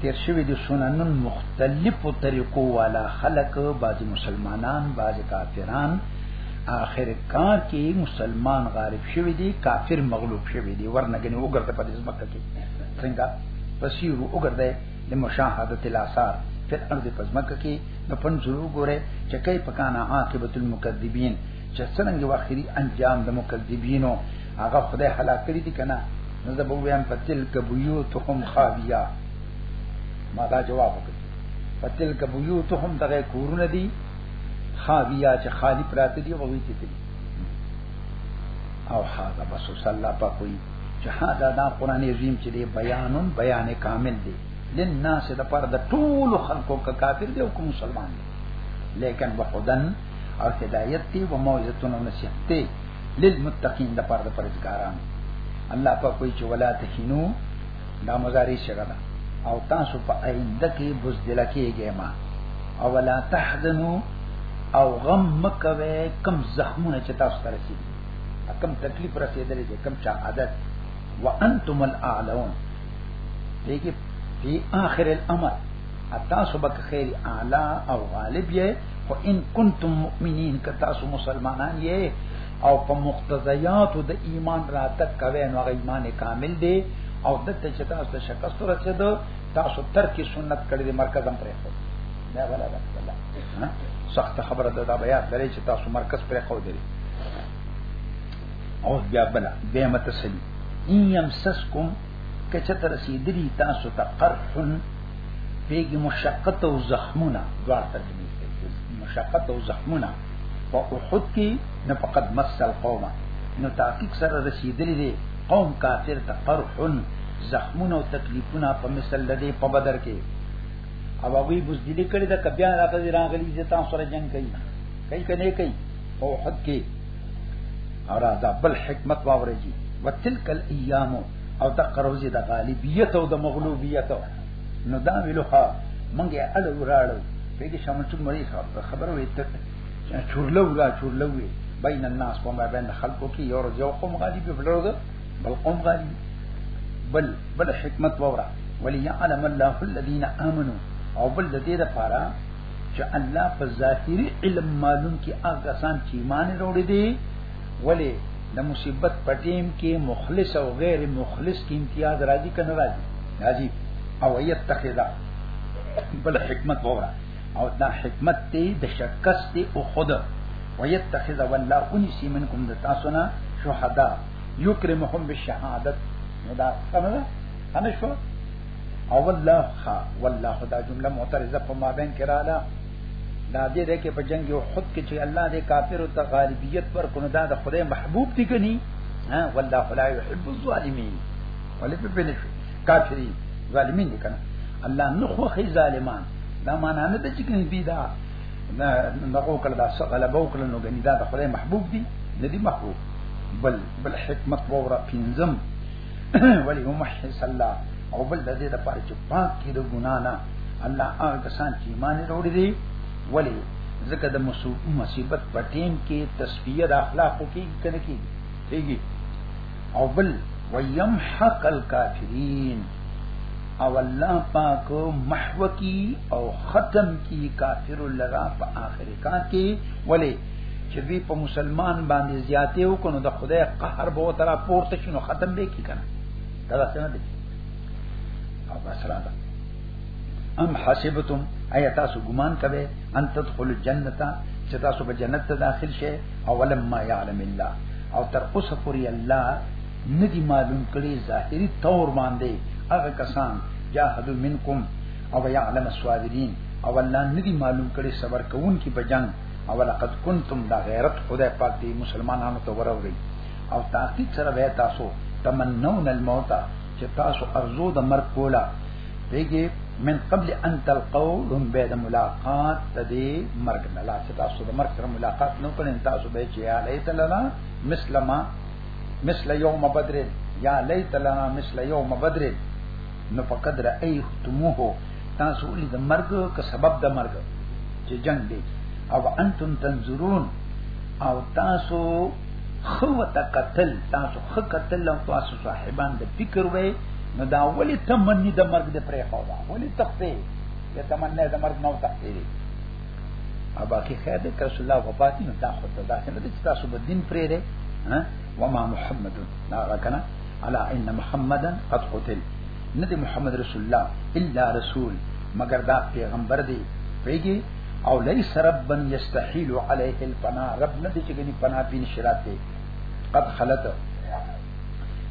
تیر شوی دي سنن مختلفو طریقو والا خلق بعض مسلمانان بعض کافران اخر کار کې مسلمان غالب شوی دی کافر مغلوب شوی دی ورنګنی وګرځه په دې ځمکه کې څنګه پسیر وګرځه د مشاهدت الاثار په ارض په ځمکه کې نو پن ضرور ګوره چې کای پکانا عاقبت المکذبین چې څنګه واخري انجام د مکذبینو هغه خدای هلاک کړی دی کنه نو زه به ویم په تلک بیوتهم خاویه ما دا جواب وکړ په تلک بیوتهم دغه کورونه دي خاویا چې خالی پراته دی هغه ته دی او هاذا بس صلی الله پاک وی چې هاذا دا قران عظیم چې دی بیانون بیان کامل دی للناس د پر د ټول خلکو کا کافر دی او کوم مسلمان دی لیکن وحدن او هدایت دی او موعظه او نصیحت دی للمتقین د پر د پرهیزګاران الله پاک وی چې ولا تهینو دا مضاری شګه ده او تاسو په آینده کې بوزدل کېږئ ما او ولا تحزنو او غم مکوي کم زخمونه چې تاسو ته رسیدي کم تکلیف رسیدلې چې کم چا عادت وانتم الاعلون دیږي په اخر الامر تاسو به خیر اعلی او غالب یې خو ان کنتم مؤمنین که تاسو مسلمانان یې او په مقتضیاتو د ایمان راتک کوي نو هغه ایمان کامل دی او د ته چې تاسو ته شکست ورسېد تاسو ترک سنت کړی دی مرکز هم پرې خو دا غلا ده سخت خبره ده دا بیا درې چې تاسو مرکز پرې خو دی او بیا بل به متسلی ان يمسسکم کچت رسیدلی تاسو ته قرح پیګ مشقت او زخمونه دوه ترجمه مشقت او زخمونه په احد کې نه فقط مسل قومه نو تحقیق سره رسیدلې دي قوم کافر ته قرحن زخمونه او تکلیفونه په مثل لدی په بدر کې او هغه بوزدلی کړي دا کبیا راغلي راغلي چې تاسو سره جنگ کوي کوي کنه کوي په احد کې او راځه بل حکمت واورېږي وتلک الايام او تقروزي د غالبیت او د مغلوبیت نو دا ویلو ها مونږ یې اړه وراړو په کې شامل څو مریض خبره وي ته چورلو را چورلو وي بین الناس په ما بین خلکو کې یو یو قوم غالي په بل ورځ بل قوم غالي بل بل حکمت وورا وليعلم الله الذين امنوا او بل دې لپاره چې الله په ظاهري علم معلوم کې هغه سان چې ایمان وروړي دي ولی د مصیبت پټیم کې مخلص او غیر مخلص کې امتیاز راځي کنه راځي راځي او یتخذا بل حکمت وره او دا حکمت دی د شکس دی او خود ويتخذ ولا انسی منکم د تاسو نه شهدا یکرمهم بالشهادت نو دا څنګه انا شو او والله خا والله دا جمله معترضه په ما بین کې رااله دا دې ده کې په جنگ یو خود کې چې الله دې کافر او ته غالبیت پر کونه دا د خدای محبوب دي کني ها والله لا يحب الظالمين ولې په پنه شو کافری ظالمین دي کنه الله نه خو خي ظالمان دا معنا نه ده چې کوم پیدا نه نه وکړه دا څه غلبه وکړه نو غنی دا د خدای محبوب دي نه دي محبوب بل بل حکمت وره پینزم ولی هم حس الله او بل د دې لپاره چې پاک کړي د ګنا نه الله هغه کسان چې ایمان لري دي ولی ځکه د مصیبت په ټیم کې تصفیه د اخلاقو کې کنه کې کېږي او بل ويمحق الكافرين او الله پاک محو کی او ختم کی کافر لرا په آخر کار کې ولی چې وی په مسلمان باندې زیاته وکړو د خدای قهر به ترا پورته شنو ختم به کی کنه دا څنګه دی او بس را ده ام حسبتم ایا تاسو ګمان کوئ ان تدخل الجنه چې تاسو به جنت ته داخل شئ اولم ما يعلم الله او تر اوسه پوری الله ندی معلوم کړي ظاهری تور باندې هغه کسان جاهدوا منکم او يعلم الصابرين او الله ندی معلوم کړي صبر کوون کی په جنگ او لقد کنتم دا غیرت خدای پاک دی مسلمانانو ته وروري او تحقیق سره به تاسو تمنون الموت چې تاسو ارزو د مرګ کولا دیږي من قبل ان تلقوهم بعد ملاقات تدي مرګ نه لا چې تاسو د مرګ سره ملاقات نو کړئ تاسو به چې یا لیت لنا مثل ما مثل یوم بدر یا لیت لنا مثل یوم بدر نو فقد رأیتموه تاسو ولې د مرګ که سبب د مرګ چې جنگ دی او انتم تنظرون او تاسو خو تقتل تاسو خو کتل او تاسو صاحبان د فکر وې نو دا اولی تمنی د مرګ د پرې خو دا اولی تخته یا تمنی د مرګ نو تخته دی او باقی خیر د رسول الله وفات نه دا خو ته دا څنګه د تاسو په دین پرې دی ها و ما محمد دا راکنه الا ان محمدا قد قتل نه دی محمد رسول الله الا رسول مگر دا پیغمبر دی پیږي او لیس ربن یستحیل علیه الفنا رب نه دی چې ګنی پنا پین شرات دی قد خلت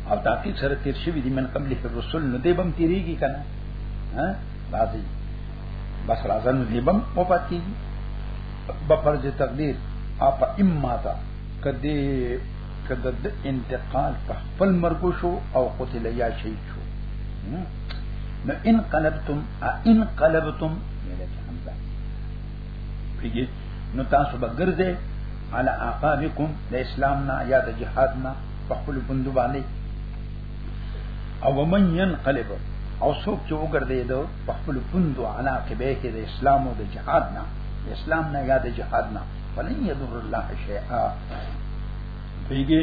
او تحقیق سره تیر شوی دی من قبل الرسل نو دی بم تیریږي کنه ها راځي بس راځن دی بم مو پاتې بپر دې تقدیر اپ اما تا کدی کده د انتقال په خپل مرګ شو او قتل یا شهید شو نو ان قلبتم ان قلبتم ملک حمزه پیږي نو تاسو به ګرځئ علی عقابکم د اسلام نه یا د جهاد نه په خپل بندو باندې او ومن ينقلب او څوک چې وګرځي دو په خپل بندو علی عقبه کې د اسلام او د جهاد نه اسلام نه یا د جهاد نه فلن يضر الله شيئا پیږي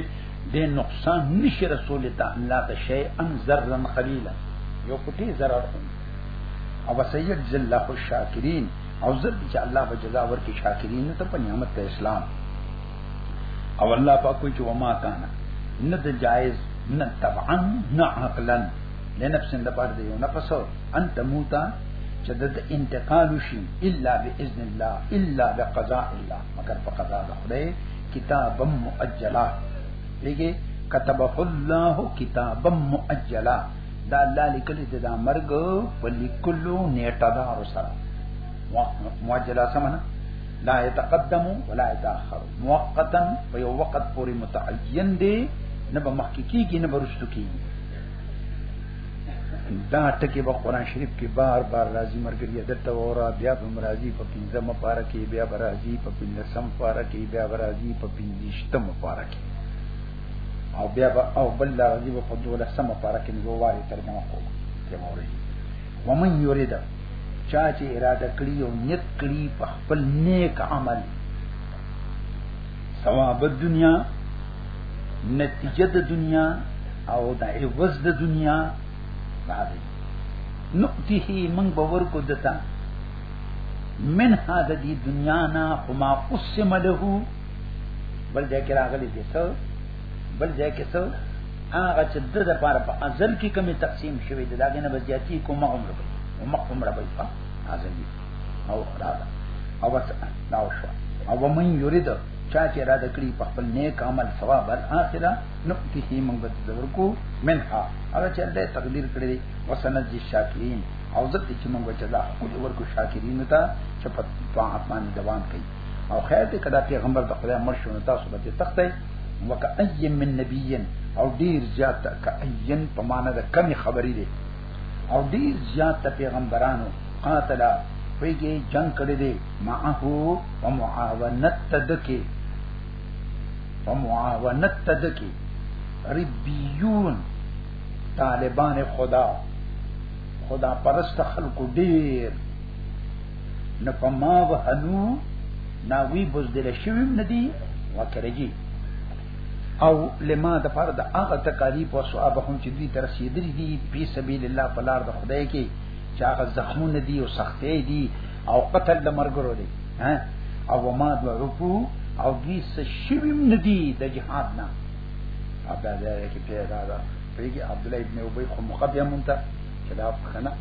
د نقصان نشي رسول ته الله ته شي ان ذرا قليلا یو پټي zarar او سید ذل الشاکرین او زر چې الله به جزا ورکړي شاکرین ته په نعمت ته اسلام او الله پاک کوئی چې وما کان نه د جایز نه طبعا نه عقلا لنفس د پاره دی یو نفس ان تموتا چې د انتقال شي الا باذن الله الا بقضاء الله مگر په قضا د خدای کتاب مؤجلا دیږي كتبه الله كتابا مؤجلا دا الله لیکلی دی دا مرګ په لیکلو نیټه دا سره مؤجله سمنه لا يتقدم ولا يتاخر موقتا په یو وخت پورې متعین دی نه به مخکې کیږي نه به رسټو کیږي دا ټکی په قران شریف کې بار بار راځي مرګري دته اورا بیا په مرাজি په پنځم پارا کې بیا برازي په پنځم پارا کې بیا برازي په پنځشتم پارا کې او بیا به او بل لرزي به په دوله سم پاره کې دوه واري ترجمه کوم ته موري ومن یرید چا چې اراده کړی او نیت کړی په خپل نیک عمل ثواب دنیا نتیجه د دنیا او د عوض د دنیا راځي نقطه من باور کو دتا من هذه دنیا نا خما قسم له بل ځای کې راغلي دي څو بل ځای کې څو هغه چې د د پاره په ازل کې کمی تقسیم شوی دی دا غنه بزیاتی کومه عمر به کومه عمر به په ازل کې او راځه او وڅ دا وشو او ومن یرید چا چې را دکړي په خپل نیک عمل ثواب الاخره نقطه هی موږ به ورکو منها هغه چې الله تقدیر کړی وسنت جی شاکرین او ځکه چې موږ چې دا ورکو شاکرین ته چې په طاعت باندې دوام کوي او خیر دې کدا پیغمبر د خدای مر شو نو تاسو به تختای وک ایم من نبیین او ډیر زیات ک ایم په معنا د کمی خبرې دي او ډیر زیات پیغمبرانو قاتل پیږي جنگ کړی دی معه او معاونت تدکی او معاونت تدکی ربیون طالبان خدا خدا پرست خلق ډیر نه فما وهنو ناوی بزدل شویم ندی وکرجی او لما د پر د هغه تکالیف او ثواب هم چې دوی تر رسیدلی دي په سبیل الله په لار د خدای کې چې هغه زخمونه دي او سختې دي او قتل د مرګرو دي ها او ما د رکو او دوی څه شویم ندی د جهاد نه دا دا کې پیدا ده پیږي عبد الله ابن ابي خو مقدمه مونته چې دا کنه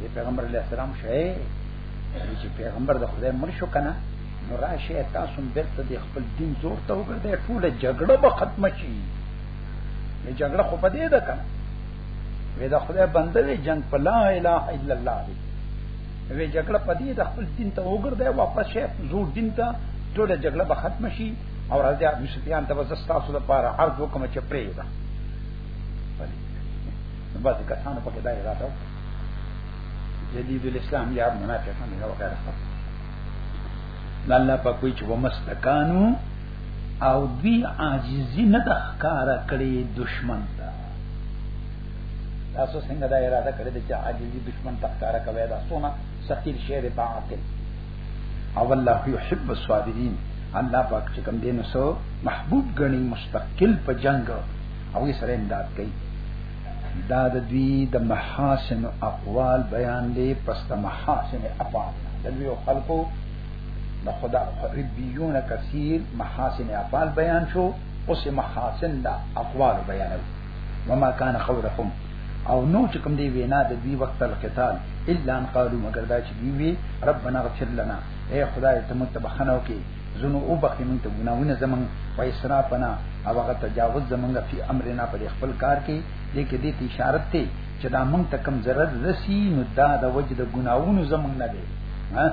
د پیغمبر علی السلام شای چې پیغمبر د خدای مر شو کنه نو راشه تاسو بیرته د خپل دین زور ته وګرځئ ټول جګړه به ختم شي نه جګړه خو پدې ده کنه وې دا خدای بنده وی جنگ په لا اله الا الله دی وې جګړه پدې د خپل دین ته وګرځئ واپس شه زور دین ته ټول جګړه به ختم شي او راځي ابو سفیان ته وسستاسو لپاره عرض وکم چې پرې ده بعض کسانو پکې دا اراده جدید الاسلام یا منافقان یا وغیرہ الله په کوئی چې ومستکانو او دی عاجزی نه تخکارا کړی دشمن ته تاسو څنګه دا اراده کړې چې عاجزی دشمن تخکارا کوي دا سونه سخیر شعر باطل او الله يحب الصابرين الله پاک چې کوم دین سو محبوب غني مستقل په جنگ او یې سره امداد کوي دا د دوی د محاسن اقوال بیان دی پس د محاسن افعال د دوی خلقو د خدا ربيون کثیر محاسن افعال بیان شو اوس محاسن د اقوال بیان دی وما كان قولهم او نو چې کوم دی وینا د دوی وقت القتال الا ان قالوا مگر دا وی ربنا اغفر لنا اے خدای ته مونږ ته بخنه وکي زنو او بخي مونږ ته ګناونه زمون و اسرافنا او هغه تجاوز زمونږ په امرنا په خپل کار کې دې کې دې اشاره ته چې دا مونږ ته کم ضرر رسی نو دا د وجد ګناونه زمونږ نه دی ها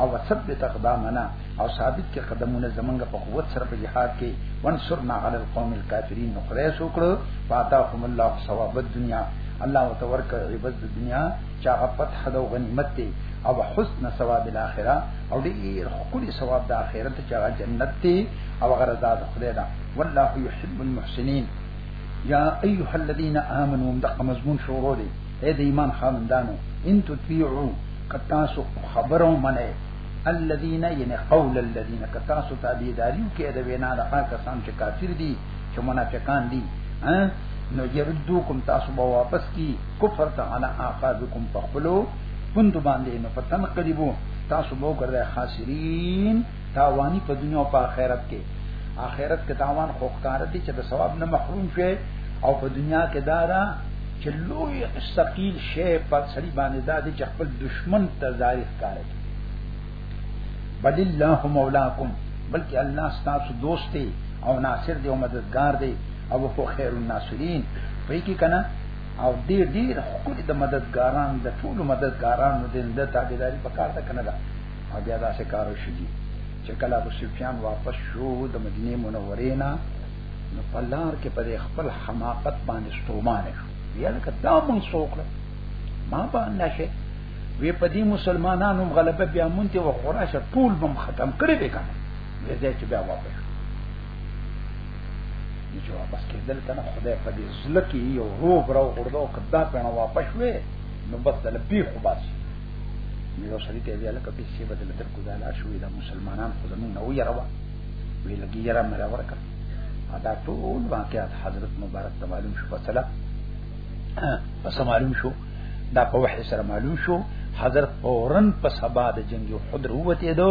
او ثبت اقدامنا او ثابت کې قدمونه زمونږ په قوت سره په جهاد کې وانصرنا علی القوم الكافرین نو خدای سو کړو فاتاهم الله ثواب الدنیا الله وتورک عبادت دنیا چې هغه فتح د غنیمت دی او حسن ثواب الاخره او ډیر خولي ثواب د اخرت چې هغه جنت دی او هغه رضا د خدای ده والله يحب المحسنين یا ایها الذين امنوا دغه مضمون شروع دی اے د ایمان خاوندانو ان تطیعوا کتاسو خبرو منه الذين ين قول الذين کتاسو تابعداریو کې د وینا د کسان چې کافر دي چې منافقان دي ها نو يردوکم تاسو به واپس کی کفر ته انا اقابکم فخلو پوند باندې نو پتن قریبو تاسو به ګرځي خاسرین تاوانی په دنیا او په آخرت کې آخرت کې تاوان خو ښکار دي چې د ثواب نه محروم شي او په دنیا کې دارا چې لوی ثقيل شی په سړي باندې دا دي چې خپل دشمن ته ظاهر کار کوي بل الله مولاکم بلکې الله ستاسو دوست دی او ناصر دی او مددگار دی او هو خیر الناصرین په کې کنه او دې ډیر خپل د مددګاران د ټول مددګارانو د د تابعداري په کار ده کنه دا او بیا دا څه کار شي چې کله ابو سفیان واپس شو د مدینه منورې نه نو په لار کې پر خپل حماقت باندې ستومانه شو یلکه دا مونږ څوک ما باندې وی په دې مسلمانانو غلبه بیا مونته و خراشه ټول بم ختم کړی به کنه زه چې بیا واپس چې واپس کېدل کنه خدای په دې زله کې یو روب راو غردو کدا په نو واپس وې نو بس دل بي خو بس یو سړی ته ویل کپې چې بدل تر کو دا لا شوې دا مسلمانان خو زمون نه وي راو وی لګي یاره مې راورکه دا ټول واقعات حضرت مبارک ته معلوم شو په سلام پس معلوم شو دا په وحی سره معلوم شو حضرت فورن په سبا د جنگ حضر وته دو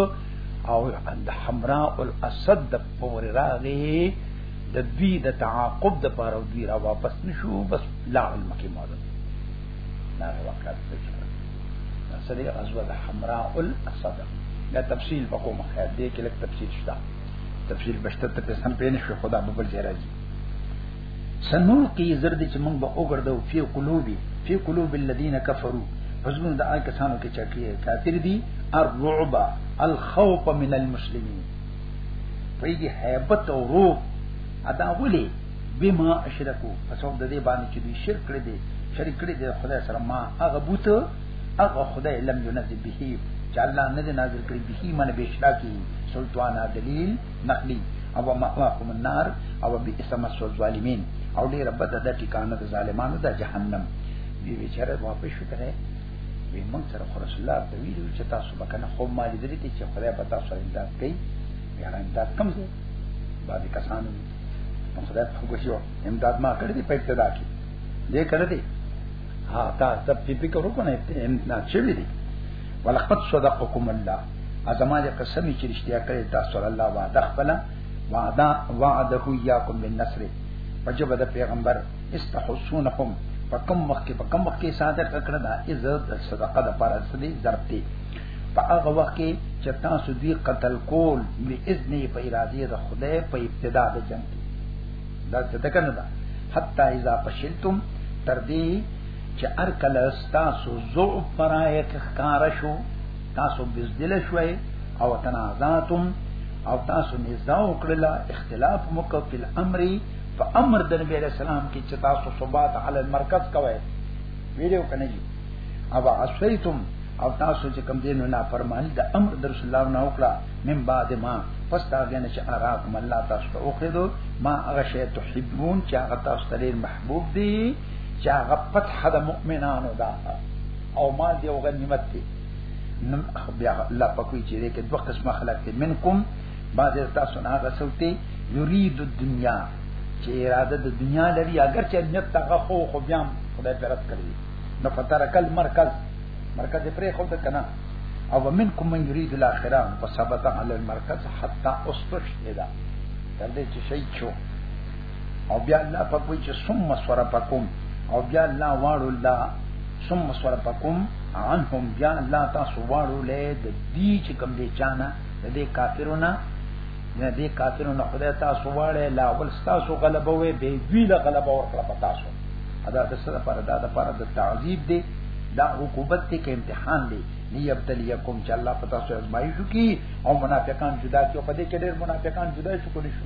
او د حمراء الاسد د پور راغی د دوی د تعاقب د پاره دوی را واپس نشو بس لا المکی مولا دا وکړه دا سره غزوه د حمراء الاسد دا تفصیل وکوم خیر دې کې لک تفصیل شته تفصیل بشته ته سم پېنې شو خدا په بل ځای راځي سنلقي زرد چې موږ به وګرځو فی قلوبی فی قلوب الذین کفروا پسګونو د آی کسانو کې چاکي کافر دي الرعب الخوف من المسلمین پیږي هیبت او روح ادا ولي بما اشرکو پس هم د دې باندې چې دوی شرک کړی دي شرک کړی دي خدای سره ما هغه بوت هغه خدای لم ينزل به چې الله نه نازل کړی به من بشراکی سلطان دلیل نقلی او مأواکم النار او بئس مسو الظالمین او ډیر بد د ټکانه د ظالمانو د جهنم دی بیچاره واپس شو کړه وی مونږ سره رسول الله ته ویلو چې تاسو به کنه خو ما لیدل کې چې خدای به تاسو امداد کوي بیا امداد کم دی بعضی کسانو نو خدای په کوشو امداد ما کړی دی په ابتدا کې دې کړی دی ها تاسو په فکر وکړئ امداد شوی دی ولقد صدقكم الله ازما دې قسم چې رښتیا کړی تاسو الله وعده خپل وعده وعده یاکم بالنصر وجب د پیغمبر استحسونهم پکم وخت کې پکم وخت کې صادق کړه دا عزت د صدقه د پر اصلي ضرب دی په هغه وخت کې چې تاسو دوی قتل کول می اذن په اراده د خدای په ابتدا د جنگ دا څه ده کنه دا حتا اذا فشلتم تر دې چې ارکل استاسو ضعف پرایت ښکارا شو تاسو بزدل شوي او تنازعتم او تاسو نزاع وکړل اختلاف مکو په امر په امر د نبی رسول سلام کې چې تاسو صبات علی المرکز کوي ویډیو کنه جی او عصیتم او تاسو چې کم دینو نه فرمانی د امر در رسول الله نه وکړه من بعد ما پس دا غنه چې اراکم الله تاسو ته اوخدو ما هغه شی تحبون چې هغه تاسو ته محبوب دی چې هغه فتح د مؤمنانو دا او ما دی او غنیمت دی نن بیا الله پکوي چې دې کې دوه قسمه خلق دي منکم بعض تاسو نه هغه څوک دي یرید الدنیا چې اراده د دنیا لري اگر چې نیت هغه خو خو بیا خدای پرد کړی نو فترکل مرکز مرکز پرې خو ته کنه او منکم من یرید الاخره فثبت علی المرکز حتا استشهد تر دې چې شي چو او بیا الله پکوي چې ثم سرپکم او بیا الله واړو الله ثم صرفکم عنهم بیا الله تاسو واړو له د دې چې کوم دې چانه د دې کافرونو نه دې کافرونو خدای تاسو واړې لا ول تاسو غلبه وې به وی له غلبه ورکړه په تاسو ادا د سره پر دا د پر د تعذيب دې دا عقوبت ته کې امتحان دی ليبتليکم چې الله پتا سو ازمایښو کی او منافقان جدا کیو په دې کې ډېر منافقان جدا شو کولې شو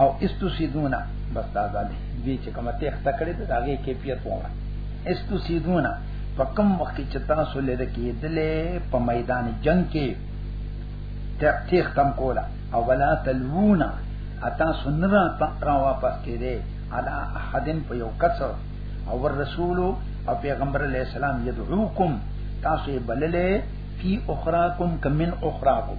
او استسیدونا بس دا غالي دې چې کومه تخ تکړه ده هغه کیفیت وره استسیدونا په کوم وخت چې تاسو لره کې دلې په میدان جنگ کې تخ تم کولا او ولا تلونا اتا سنرا تقرا واپس کې دې علا احدن په یو کسر او الرسول او پیغمبر علی السلام یدعوکم تاسو بللې فی اخراکم کمن اخراکم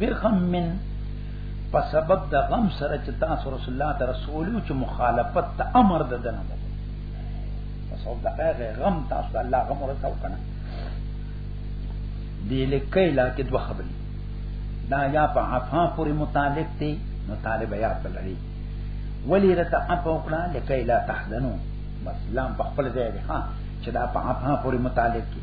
بغم من په سبب د غم سره چې تاسو رسول الله ته رسول او چې مخالفت ته امر د دنه مو پس او دغه غم تاسو الله غم ورته وکنه دی لکه لا کې دوه خبرې دا یا په عفا پورې متعلق دی نو طالب یا په لړی ولی رته عفا وکړه لکه لا تحزنو بس لام په خپل ځای دی ها چې دا په عفا پورې متعلق دی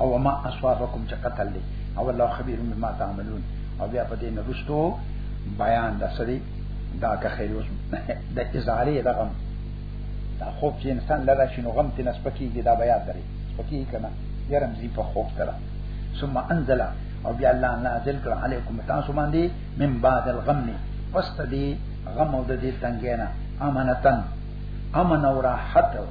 او ما اصحابکم چې قتل دي او الله خبير بما تعملون او بیا په دې نه رښتو بیان د سړي دا که خیر اوس د ازاره د غم دا خوب چې انسان لره شنو غم ته نسبکیږي دا بیا درې سپکیږي کنه یرم زی په خوب ترا ثم انزل او بیا الله نازل کړ علیکم تاسو باندې من بعد الغم واستدی غم او د دې تنګینا امانتن امن او راحت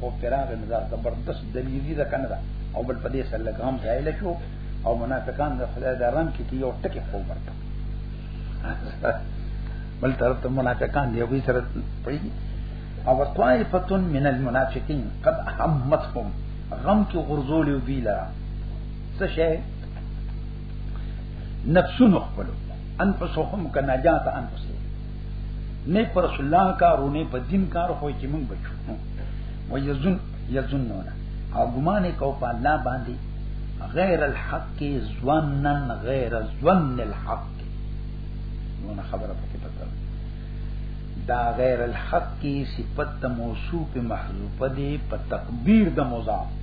خو پراغه نظر زبردست دلیلی ده کنه او بل پدې سره لګ هم ځای لکو او منافقان د خدای د رحم کې یو ټکی خو ورته بل طرف ته منافقان دی وی سره پي او طائفتن من المنافقین قد همتهم غم کې غرزول یو بیلا څه شي نفسونو خپل انفسهم کناجات انفسهم نه پر رسول الله کارونه په دین کار خو چې موږ بچو و یزن یزنون او ګمان کو په الله باندې غیر الحق ظنن غیر ظن الحق نو خبره پکې پکړه دا غیر الحق کی صفت موصوف محذوف دی په تقدیر د مضاف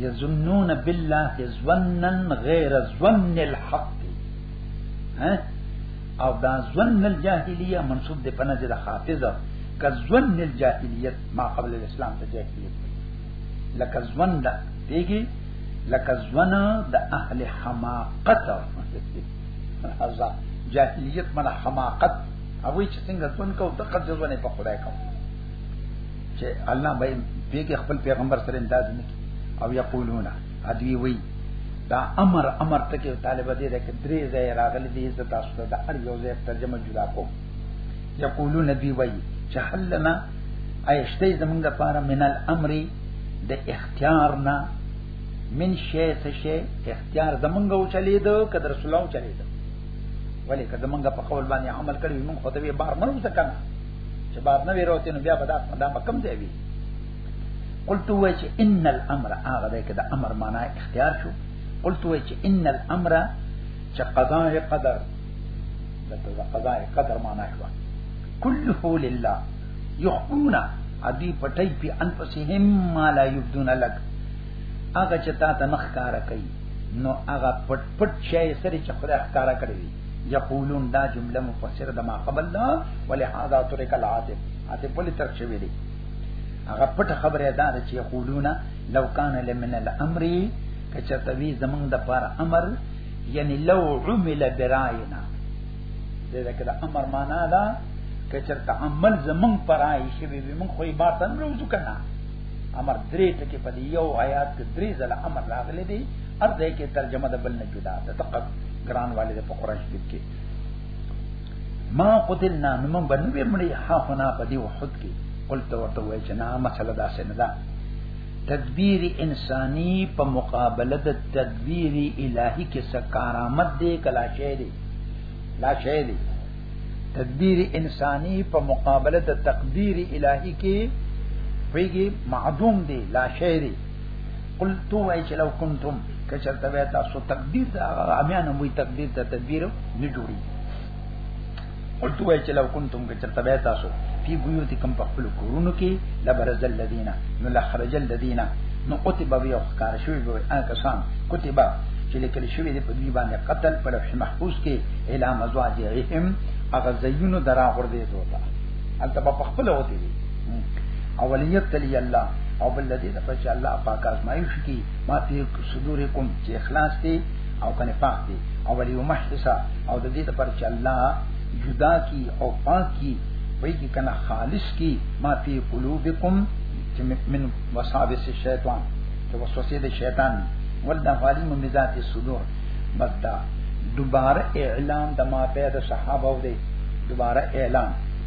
یظنون بالله ظنن غیر ظن الحق ها او دا ظن الجاهلیه منسوب دی په نظر حافظه ک ظن الجاهلیت ما قبل الاسلام ته جاهلیت لکه ظن د دیږي لکه ظن د اهل حماقت هذا جاهلیت من حماقت هغه چې څنګه ځون کو د قضې ونه په خدای کو چې الله به پیګه خپل پیغمبر سره امداد نکړي او یقولون ادوی وی دا امر امر تکي طالب دې د درې ځای راغلي دي زه تاسو ته د هر یو ځای ترجمه جدا کوم یقولون دوی وی چې هل لنا ایشته زمونږ لپاره من الامر د اختیار نه من شی څه شی اختیار زمونږ او چلی دو که در رسول الله چلی دو ولی که زمونږ په قول باندې عمل کړی موږ خو ته به بار نه وځه کنه چې بار نه ویروتې نو بیا به دا دا کم دی وی قلت وای چې ان الامر هغه ده کې د امر معنا اختیار شو قلت وای چې ان الامر چې قضاء قدر دته د قضاء قدر معنا شو كله لله يخفون ادي پټي په انفسهم ما لا يبدون لك هغه چې تا ته مخ کار کوي نو هغه پټ پټ شي سره چې خدای ښکارا کړی یقولون دا جمله مفسر د ما قبل دا ولهذا ترک العاتب عاتب ولې ترک شوی دی هغه پټه خبره ده چې یقولون لو کان لمن الامر کچتوی زمنګ د پر امر یعنی لو عمل براینا دا کده امر معنا ده کچرته عمل زمنګ پرای شي به موږ خو ما تن روزو کنه امر درې ټکي په یو آیات کې درې ځله امر راغلي دي ارته کې ترجمه د بل نه جدا ده تقد ګران والد په قرآن شریف کې ما قتلنا نو موږ باندې به مړي ها خنا په دې وخت کې قلت ورته وای چې نه مسله دا سن ده تدبیر انسانی په مقابله د تدبیر الهی کې څه کارآمد دی کلا شی دی لا شی دی تدبیر انسانی په مقابله د تقدیر الهی کې پیږي معدوم دی لا شی دی قل تو وای چې لو کنتم کچرته وای تاسو تقدیر دا امیان مو تقدیر ته تدبیر نه جوړي قل تو وای چې لو کنتم کچرته وای تاسو فی بیوتکم په خپل کورونو کې لبرز الذین نو لخرج الذین نو قتب بیا ښکار شوی به ان کسان قتب چې لیکل شوی دی په دې باندې قتل پر محفوظ کې اعلی مزواجهم اغه زینو درا غردې دوته انت په خپل وته اولیت تلی الله او بل دې د پچ الله پاک ازمایش کی ما فی صدورکم چې اخلاص دی او کنه پاک دی او ولی محسسا او د دې د پرچ الله جدا کی او پاک کی وای کی کنه خالص کی ما فی قلوبکم چې من وساوس الشیطان چې وسوسه د شیطان ولدا غالی من ذات الصدور بدا دوباره اعلان د ما په د صحابه و دی دوباره اعلان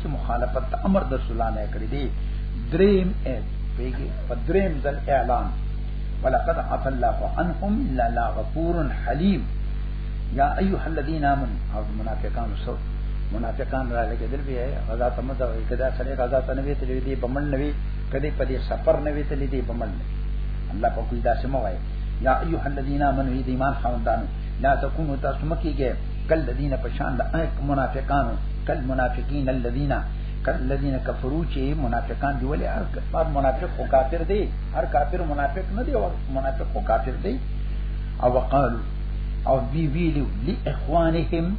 چې مخالفت د امر د رسول الله نه کړی دی دریم اې پیګي په دریم ځل اعلان ولقد عفا الله عنهم لا لا غفور حلیم یا ایها الذین آمنوا او منافقان سو منافقان را لګیدل بیا غزا ته مزه وي کدا سره غزا ته نوې تلې دي بمن نوې کدی په دې سفر نوې تلې دي بمن الله په کوی داسې مو وای یا ایها الذین آمنوا ایمان خوندانو لا تکونو تاسو مکیږئ کل الذين پشان د منافقانو کل منافقین الذين کل الذين كفروا چې منافقان دی ولې هر منافق او کافر دی هر کافر منافق نه دی او منافق او کافر دی او وقالو او دی ویلو لی اخوانهم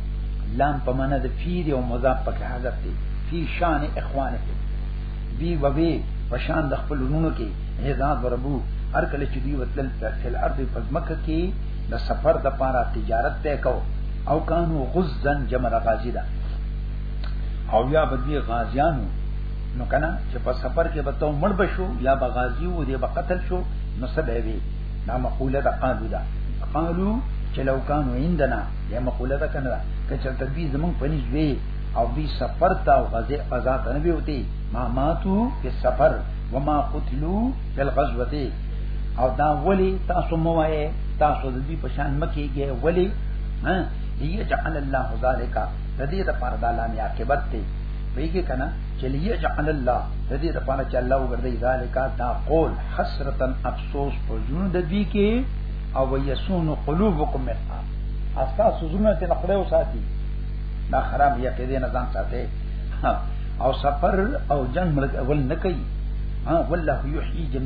لام په معنا د فیر او مضاف په حذف دی فی شان اخوانهم دی وبی پشان د خپل لونو کې هزاد وربو هر کله چې دی وتل په ارض پزمکه کې د سفر د پاره تجارت ته کو او کانو غزن جمع غازی ده او یا بدی غازیانو نو کنه چې په سفر کې به تو مړ بشو یا به غازی و دې به قتل شو نو سبه وی دا مقوله ده قالو ده قالو چې لو کانو عندنا یا مقوله ده کنه ده که چې تدبی زمون پنځ وی او دی سفر تا غزه ازاد نه وی وتی ما ماتو په سفر وما قتلوا بل غزوتی او دا ولی تاسو موای تاسو د دې په شان مکیږي ولی ها ليجعل الله ذلك د دې د پاره د لام عاقبت دی ویږي کنه چې ليجعل الله د دې د پاره چې الله وګرځي ذلك دا قول حسرتا افسوس په جون د دې کې او ويسون قلوبكم منها اساس زونه چې نقله وساتي دا خراب یقین نه ځان ساتي او سفر او جنگ ملک اول نه کوي ها والله یحیی جن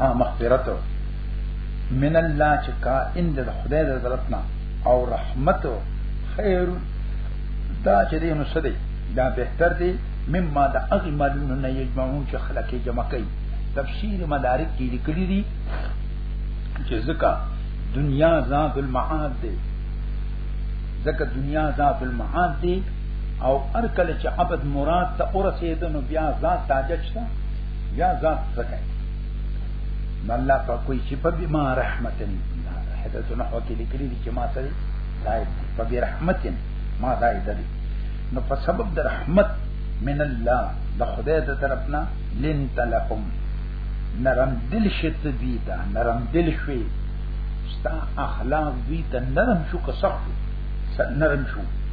ها مغفرت من الله چې کا ان د خدای د طرفنا او رحمت خیر دا چې دې نو سدي دا بهتر دی مما د اغي مالونو نه یجمعون چې خلک یې جمع کوي تفسیر مدارک کې لیکلي دي چې زکا دنیا ذات المعاد دی زکا دنیا ذات المعاد دی او هر کله چې عبد مراد ته ورسېد نو بیا ذات تاجت شته بیا ذات څه کوي نو الله په کوئی چې په بما رحمتن حضرت نحو کې لیکلي دي چې ما سره دای په بي رحمتن ما دای دري نو په سبب د رحمت من الله د خدای د طرفنا لنت لهم نرم دل شت دی دا نرم دل شوي ستا اخلاق دی ته نرم شو که سخت نرم شو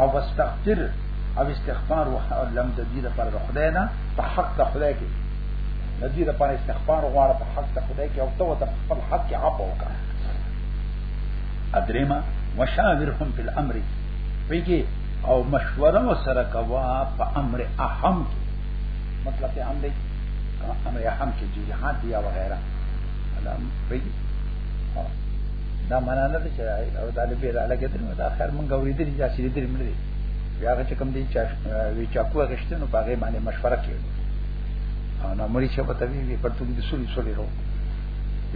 او واستغفر او استغفار لم د دې لپاره د خدای نه په حق د خدای کې د دې لپاره استغفار غواړه په حق د خدای کې او ته ته خپل حق کې عفو وکړه ادریما مشاورهم فی الامر ویګي او مشوره وسره کوا په امر اهم کې مطلب یې امر امر اهم کې جهاد دی او غیره علام ویګي دا معنا نه ده چې او دا له بیره علاقه ده نو دا خیر مونږ اوریدل چې اصلي دې مړ دي بیا هغه چې کوم دي چې وی چاکو غشته نو باغې باندې مشوره کوي او نو مړي چې په توی وی پټون دي سوري سوري رو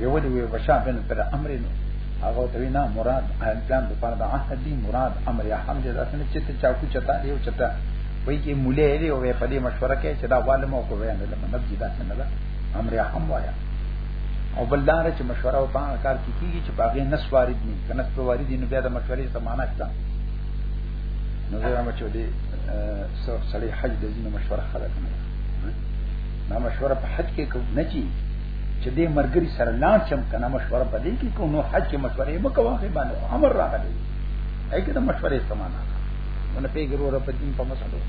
یو دې وی بشا بن پر امر نو هغه توی نه مراد انجام د پر د عهد دي مراد امر یا حمد دا څنګه چې چاکو چتا دی او چتا وای کی مولې دی او په دې مشوره کوي چې دا والمو کو ویان له منځ دي دا څنګه امر یا حمد وایا او بل دا چې مشوره او پام کار کې کیږي چې باغې نس وارد نه کنه په وارد نه بیا د مشورې ته معنا شته نو زه هم چې دې سړی حج د دې مشوره خلک نه نه مشوره په حج کې کوم نه چی چې دې مرګري سره لاړ چم کنه مشوره په دې کې کو نو حج کې مشورې مو کوه باندې امر راغلی اې کې د مشورې سمانا ونه پیګرو را په دین په مسلو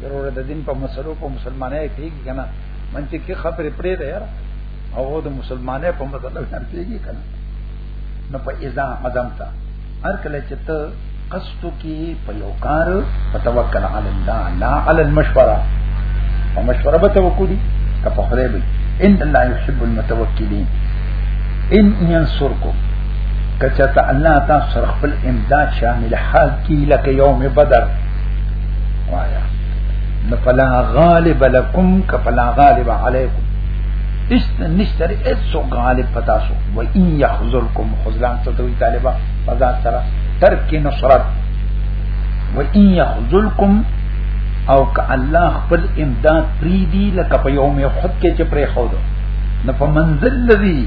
ضرور د دین په مسلو په مسلمانۍ کې کنه منطقي خبرې پرې ده یار او د مسلمانې په مطلب نه پیږي کنه نو په اذا عدم تا هر کله چې ته قصد کی په یو کار فتوکل علی الله لا علی المشوره او مشوره به توکلی که په خدای به ان الله يحب المتوکلین ان ينصركم کچتا الله تاسو خپل امداد شامل حال کی لکه یوم بدر وایا فلا غالب لكم كفلا غالب عليكم است نشتر ایسو غالب پتا سو و این یخذلکم خذلان ستوی طالبا فضا سرا ترک نصرت و این یخذلکم او که الله خپل امداد پریدی لکه په یوم خود کې چې پرې خو دو نو په منزل لذي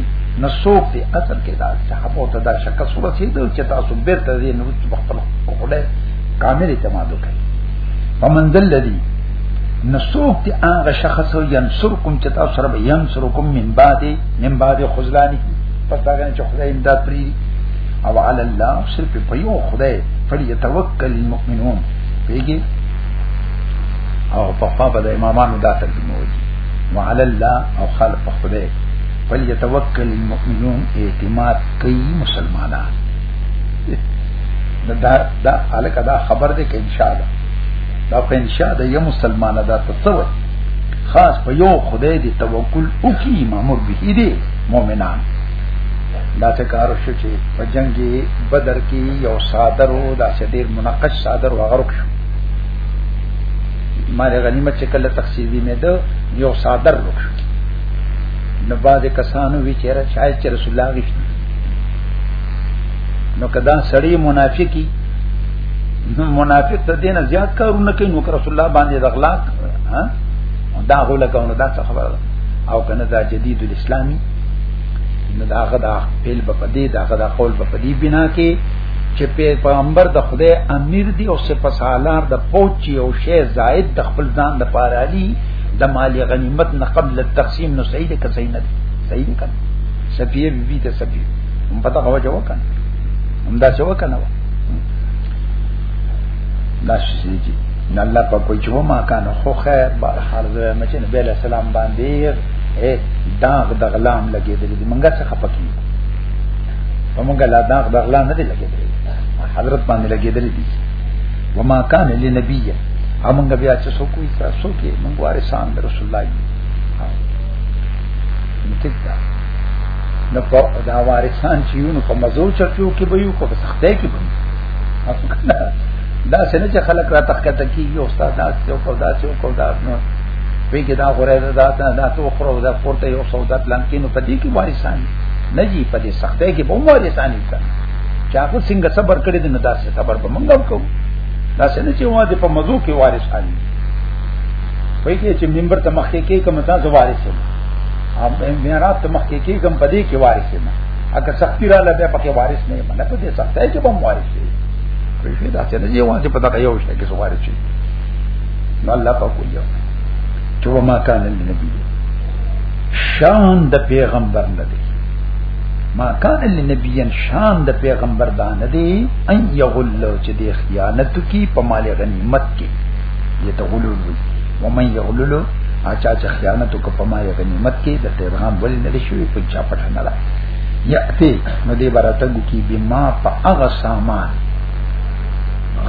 نسوک دی اصل کې دا صحابه ته دا شک سورته دي چې تاسو بیرته دې نو خپل خدای کامل اعتماد وکړي فمن ذل الذي نسوک تی آغا شخص ینصرکم چه تاسو سره به ینصرکم من بعد من بعد خذلانی پس دا غنه چې خدای امداد پری او علی الله صرف په یو خدای فلیتوکل المؤمنون پیږي او په خوا به د امامانو دا ترجمه وي وعلى الله او خلق خدای فلیتوکل المؤمنون اعتماد کوي مسلمانان دا دا الکه دا خبر دی که انشاء ده دا په انشاء ده یو مسلمان دا تصور خاص په یو خدای دی توکل او کی مامور به دی مؤمنان دا څه کار شو چې په جنگ بدر کې یو صادر او دا چې ډیر منقش صادر او غرق شو مال غنیمت چې کله تقسیمی مې ده یو صادر لوک شو نو باز کسانو وی چیرې شاید چې رسول الله نو کدا سړی منافقی نو منافق ته دینه زیات کارونه کوي نو رسول الله باندې د اخلاق ها دا غوله کونه دا څه خبره ده او کنه دا جدید الاسلامی نو دا غدا پیل په پدی دا غدا قول په پدی بنا کې چې پیغمبر د خدای امیر دی او سپه سالار د پوچ او شی زائد د خپل ځان د پاره علی د مال غنیمت نه قبل التقسیم نو صحیح ده که صحیح نه ده صحیح ده سپیه بی بی ته سپیه هم پتا غوا جو وکړ هم دا څه وکړ دا شي دي نه الله په کوئی جو ما کان خو خیر بار حال زه مچ نه بیل سلام باندې اے داغ د غلام لګې دې منګه څه خپکی په منګه لا داغ د غلام نه دې لګې دې حضرت باندې لګې دې دي وما کان لنبی امنګ بیا چې سو کوی تاسو کې منګوارسان رسول الله ټیک ده نو په دا وارثان چې یو نو په مزو چټیو کې به یو کو په سختۍ کې به دا څنګه چې خلک را تخکت کیږي او استاد دا څو کو دا څو کو دا نو وی کې دا غره دا دا دا تو خرو دا پورته یو سودا پلان کې نو په دې کې وارثان نه جی په دې سختۍ کې به وارثان نه کړ چا کو څنګه صبر کړی د ندا څخه صبر به منګم کو دا څنګه چې وا دې په مزو کې وارثان وی کې چې منبر ته مخکې کې کوم ځای وارث اب میرا ته مخکې کې کوم پدې کې وارث یم اګه سختی را لبه پکې وارث نه یم نه پدې سختای چې بم وارث شي پرې دا چې نه یو چې په دغه یو شته کې سوار شي نو الله په کو یو چې ما کان لنبی شان د پیغمبر نه دی ما کان لنبی شان د پیغمبر دا نه دی ان یغل چې د خیانت کی په مال غنیمت کې یتغلل ومن یغلل اچا چې خیانت وکړ په ما یو غنیمت کې د پیغام ولې نه شوی په چا پټه نه لا یاتی نو دې براتګو کې بما په هغه سامان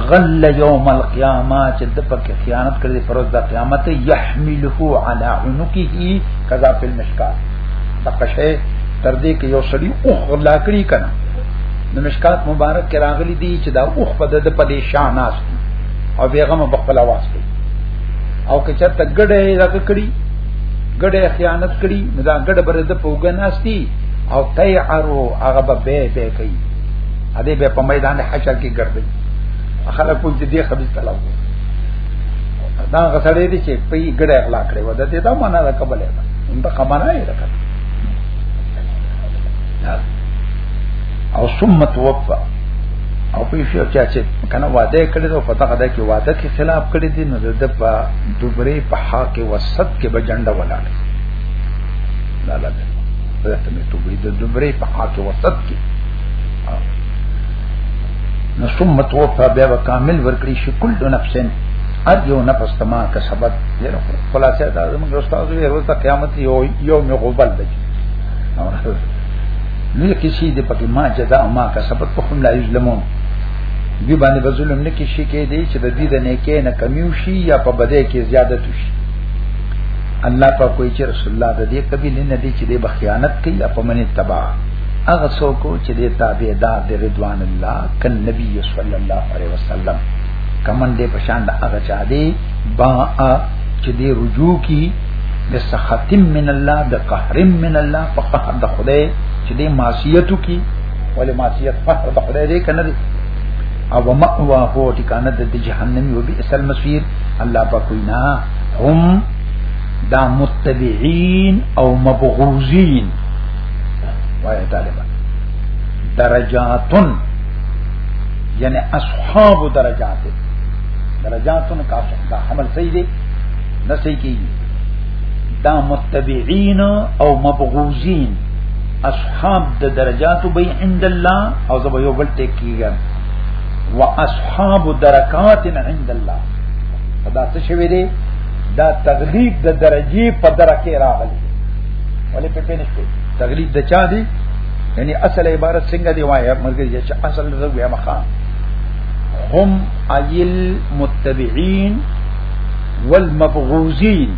غل یوم القیامه چې د پک خیانت کړې پروز د قیامت یحمله علی عنقه کذا فی المشکات تقشه تر دې کې یو سړی او خلا کړی کنه د مشکات مبارک کې راغلي دي چې دا اوخ په د پدې شان ناس او بیغمه بخپل आवाज کوي او که چرته ګډه راګه کړی ګډه خیانت کړی نو دا ګډه بر د پوګناستی او تیعرو هغه به به به کوي ا دې به په میدان حشر کې ګرځي خلک کوم چې دې خبيث تلاو دا غسړې دي چې په ګډه اخلاق کړي ودا دې دا معنا ده قبل ده ان ته کمانه یې ده او ثم توفى او په شو چې چې کنه وعده کړی او پتا غدا کې وعده کې خلاف کړی دي نو د په دوبري په حق وسط کې به جنډه ولاړ لا لا دا ته مې ته د دوبري په حق وسط کې نو ثم توفى بیا کامل ورکړي شي کل نفسن هر یو نفس تما کا سبب یره خلاصه دا زموږ استاد وی ورځ قیامت یو یو مې غوبل دی نه کسی دې پکې ما جدا او ما کسبت په کوم لا یظلمون دی باندې به ظلم نه کې شي کې دی چې د دې د نیکه نه کمیو شي یا په بده کې زیادت شي الله په کوئی چې رسول الله د دې قبیله نه دی چې د بخیانت کوي یا په منی تبا هغه څوک چې د تابعدار د رضوان الله ک نبی صلی الله علیه وسلم کمن دې پشان د هغه چا دی با چې دې رجوع کی د سخط من الله د قهر من الله په قهر د خدای چې د معصیتو کې ولې معصیت قهر د خدای دی کنه او مأوا هو ټکانه د جهنم او بئس المصير الله په کوینا هم دا متبعين او مبغوزين وای طالبا درجاتن یعنی اصحاب درجات درجاتن کا حمل صحیح دی نسې کیږي دا متبعين او مبغوزين اصحاب د درجات به عند الله او زب یو بل ټیک کیږي واصحاب درکات عند الله دا څه شوی دی دا تغلیب د درجی په درکه راغلی ولې په پینې شو تغلیب د چا دی یعنی اصل عبارت څنګه دی وایي مرګ یې چې اصل د ویمخان هم ایل متبعین والمبغوزین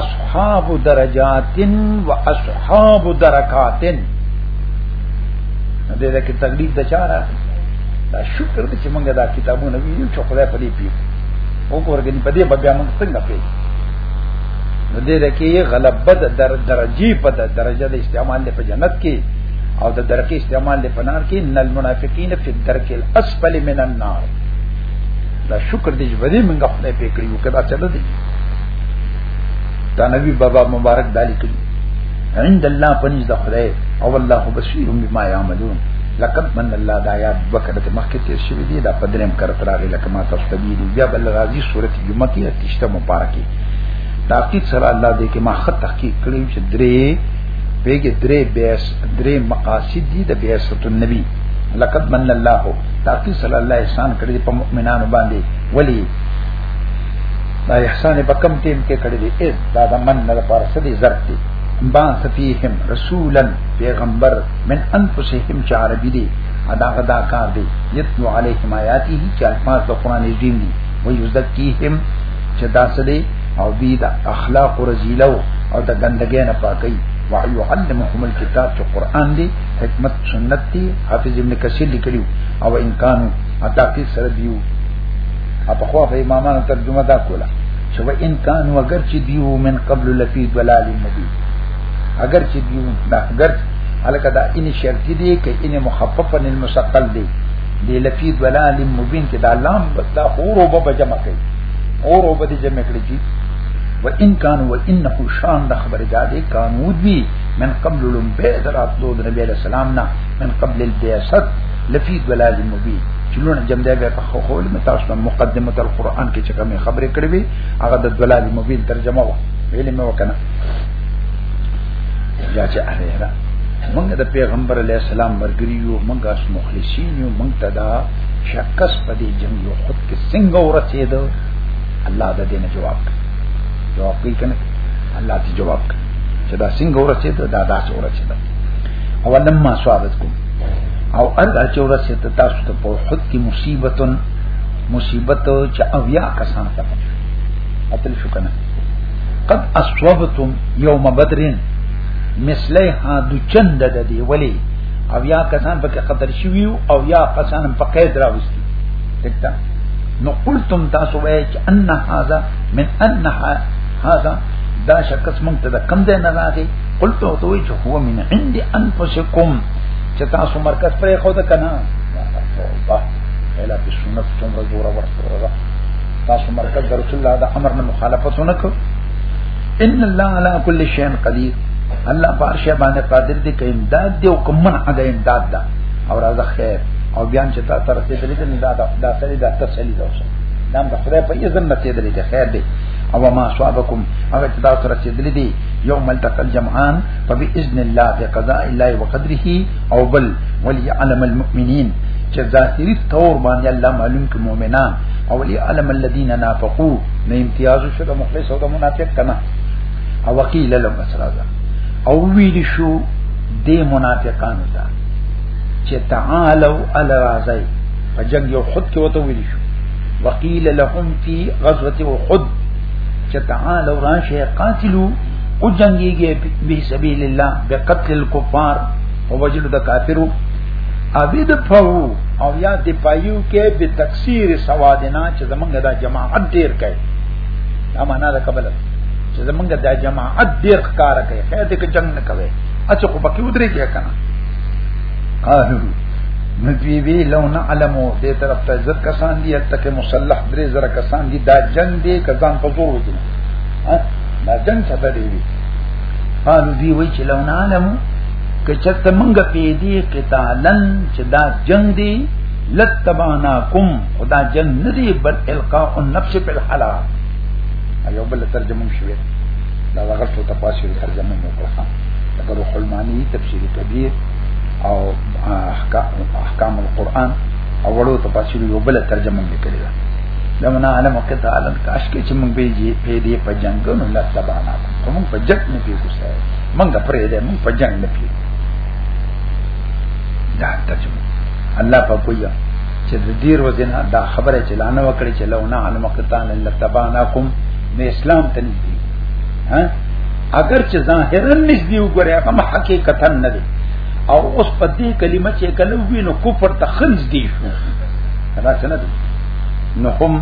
اصحاب درجات و اصحاب درکات دې دا کې تقلید د چاره دا شکر دې چې موږ دا کتابونه ویو چې خدای په دې پیو او ورګنی په دې بیا موږ څنګه پیو نو دې دا کې غلبه د در درجی په درجه د استعمال په جنت کې او د درکې استعمال په نار کې نل منافقین درک الاسفل من النار دا شکر دې ودی منګه خدای په کړیو کدا چل دی دا نبی بابا مبارک دالی کړی عند الله پنځ د خدای او الله بصیر بما یعملون لقد من الله دا یاد وکړه ته مخکې تیر شوی دی دا پدریم کرت راغی لکه ما تاسو ته ویلو بیا بل راځي سورته جمعه کې اتشته مبارکي تحقیق سره الله دې کې ما خط تحقیق کړی چې درې بیګه درې بیس درې مقاصد دي د بیاست النبی لقد من الله تاکي صلی الله احسان کړی په مؤمنانو باندې ولی دا احسان په کم ټیم کې کړی دی اذ دا د من نه لپاره سدي ضرب دی با سفیهم رسولا پیغمبر من انفسهم چې عربي دي ادا غدا کار دي یتلو علیهم آیاته چې الفاظ د قران عظیم دي و یزکیهم چې دا سدي او بي د اخلاق رزیلو او د ګندګۍ نه پاکي وعلمهم الكتاب چې قران دي حکمت سنت دی حافظ ابن کثیر لیکلی او امکان او تحقیق سره دیو اپا خو په امامانو ترجمه دا کولا چې و امکان اگر چې دیو من قبل لفی ضلال النبی اگر چې دیو دا اگر الکه دا ان شرطی دی کې ان مخففا المثقل دی دی لفی ضلال مبین کې دا لام دا اور او به جمع کوي اور او به جمع کړي و ان کان و انه شان د خبر دا دی قانون دی من قبل لمبه دراتلو د نبی علیہ السلام نه من قبل البعثت لفی ضلال مبین چلونه جمع دی په خو خو له تاسو مقدمه القرآن کې چې کوم خبرې کړې وي هغه د ضلال مبین ترجمه و ویلې مې وکنه یا چې اړه مونږ د پیغمبر علی السلام مرګری یو مونږ اس مخلصین یو مونږ ته دا شکس په دې جنگ یو خود کې څنګه ورسېد الله د دې نه جواب جواب کوي کنه الله دې جواب کړي چې دا څنګه ورسې ته دا داسې ورسې ده او لمما سوادتکم او ارګه چې ورسې ته تاسو ته په خود کې مصیبتن مصیبت چې او یا کسان ته اتل شو کنه قد اصوبتم یوم بدرین مثلی ها دو چند د دی ولی او یا کسان پکې قتل شوی او یا کسان په قید راوستي دکته نو قلتم تاسو وای چې ان هاذا من انها هاذا دا شخص مونږ ته کم دی نه راغی قلت او توي چې هو من عند انفسکم چې تاسو مرکز پرې خو دا کنه توبه الا په سنت څومره زوره ورته تاسو مرکز در رسول الله دا امر نه مخالفت نه کو ان الله على كل شيء قدير الله پارشه باندې قادر دی که امداد دی او کوم نه هغه امداد ده او راز خیر او بیان چې تاسو رسیدلې ده نه دا دا سړي دا تسلی ده اوس دا د خدای په اذن رسیدلې ده خیر دی او ما صابکم هغه چې تاسو سره چې دلی دی یوم التقل جمعان فباذن الله بقضاء الله وقدره او بل وليعلم المؤمنين چې ظاهري تور باندې الله معلوم کې مؤمنان او وليعلم الذين نافقوا نه امتیاز شو د مخلص او د منافق کنه او وکیل لهم اسرازا او ویل شو د منافقانو ته چې تعالوا على رازي په جنگ یو خود کې وته ویل شو وقيل لهم في غزوه احد چتعال ورانشه قاتلو او جنگيږي به سبيل الله بقتل الكفار او وجل د کافرو ابي د فو او یا د پایو کې به تکثیر سوادنا چې زمونږ د جماعت ډیر کوي دا معنا ده قبل چې زمونږ د جماعت ډیر ښکار کوي خیر دې کې جنگ نه کوي اڅه کو پکې ودرې کې کنه قالو نو دوی وی لو نه علمو دې طرف ته زر کسان دي البته کې مسلح درې زر کسان دي دا جنگ دی کزان په زور وځي دا جنگ څه دی وی قالو دی وی چې لو نه علمو که چرته مونږ په دې قتالن چې دا جنگ دی لتباناکم خدا جنگ نه دی بل القاء النفس په الحلا ایو بل ترجمه شوی دا غلطه تفاسیر ترجمه مو کړه لکه روح المانی تفسیر کبیر او احکام القرآن او وړو تفاسیر یو بل ترجمه وکړي دا لو نه علم وقت علم کاش کې چې موږ به یې په دې په جنگ نو لا تبانا کوم په جنگ نه پیو څه موږ پرې دې موږ په جنگ نه پیو دا ترجمه الله په کویا چې د دې روزنه دا خبره چلانه وکړي چې لو نه علم وقت علم تبانا کوم نه اسلام ته نږدې ها اگر چې ظاهرا نږدې وګورې هغه حقیقتا نه دی او اوس په دې کلمه چې کله وینو کفر ته خنځ دی شو دا څنګه دی نو هم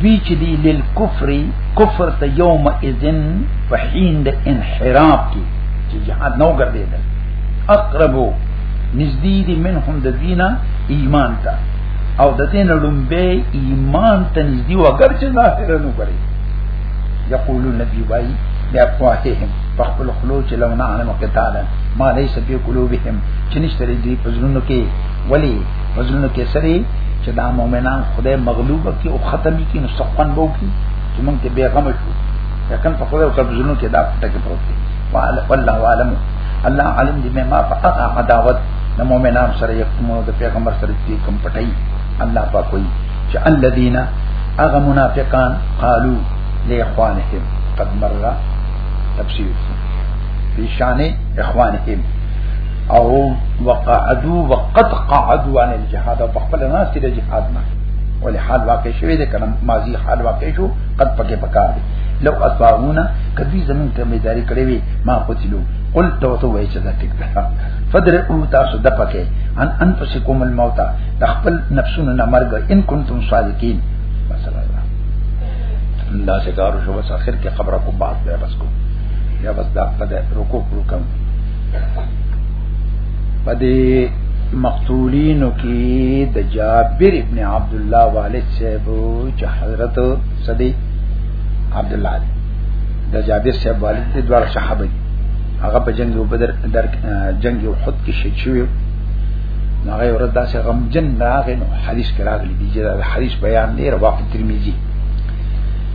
دوی چې دی لیل کفر کفر ته یوم اذن په حین د انحراف کې چې جهاد نو ګرځیدل اقربو نزدې دي منهم د دینه ایمان ته او د دین لومبه ایمان ته نزدې وګر چې ظاهر نو کوي یقولون دی وای بیا فاتهم فخبل خلو چې لو نه علم قتالا ما ليس في قلوبهم چې نشته دی پزلونو کې ولی پزلونو کې سری چې دا مؤمنان خدای مغلوب کی او ختم کی نو سقن بو کی چې مونږ ته بیغم شو یقین په خدای او پزلونو کې دا ټکی پروت دی والله عالم الله عالم دې ما په عداوت د مؤمنان سره یو د پیغمبر سره دې کوم پټي الله پاک کوي چې الذين اغه منافقان قالو لاخوانهم قد مر تفسیر فی شان اخوانهم او وقعدوا وقد قعدوا عن الجهاد او خپل ناس دې جهاد نه ولې حال واقع شوی دې کلم ماضی حال واقع شو قد پکې پکار دي لو اصابونا کدی زمون ته میداری کړې وي ما قتلو قلت وتو وای چې دا ټیک ده فدر او تاسو د پکې ان انفسکم الموت د خپل نفسونو نه مرګ ان کنتم صادقین مثلا دا شکار شو بس اخر کې قبر کو بعد بیا بس کو یا بس دا قد رکوع رکم پدې مقتولینو کې د جابر ابن عبد الله والد صاحب چې حضرت صدی عبد الله د جابر صاحب والد د دوه صحابه هغه په جنگ بدر در جنگ احد کې شهید شوی هغه ورته داسې غمجن راغی نو حدیث کې راغلی دی چې دا حدیث بیان دی رواه ترمذی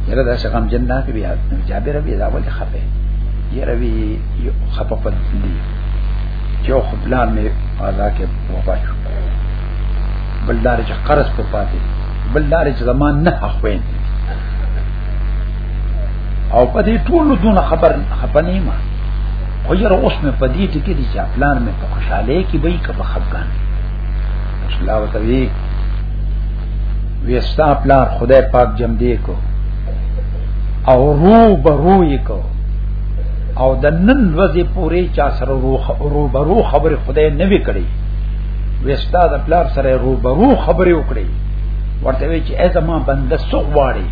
یره داسې غمجن راغی بیا جابر بیا دا ولې خپه یره وی خپه پد دی چې خو بلان می قضا کې وفات شو بلدار چې قرض په پاتې بلدار چې زمان نه اخوین او په دې ټول دون خبر خپنې ما خو یره اوس مې په دې ټکی دي چې پلان مې په خوشاله کې به که په خفګان رسول الله وتوی ویستا پلار خدای پاک جمع دی کو او رو بروی کو او د نن ورځې پورې چا سره رو برو خبره خدای نه وی کړی وستا د پلار سره رو برو خبره وکړي ورته وی چې ایزه ما بنده سوق واړي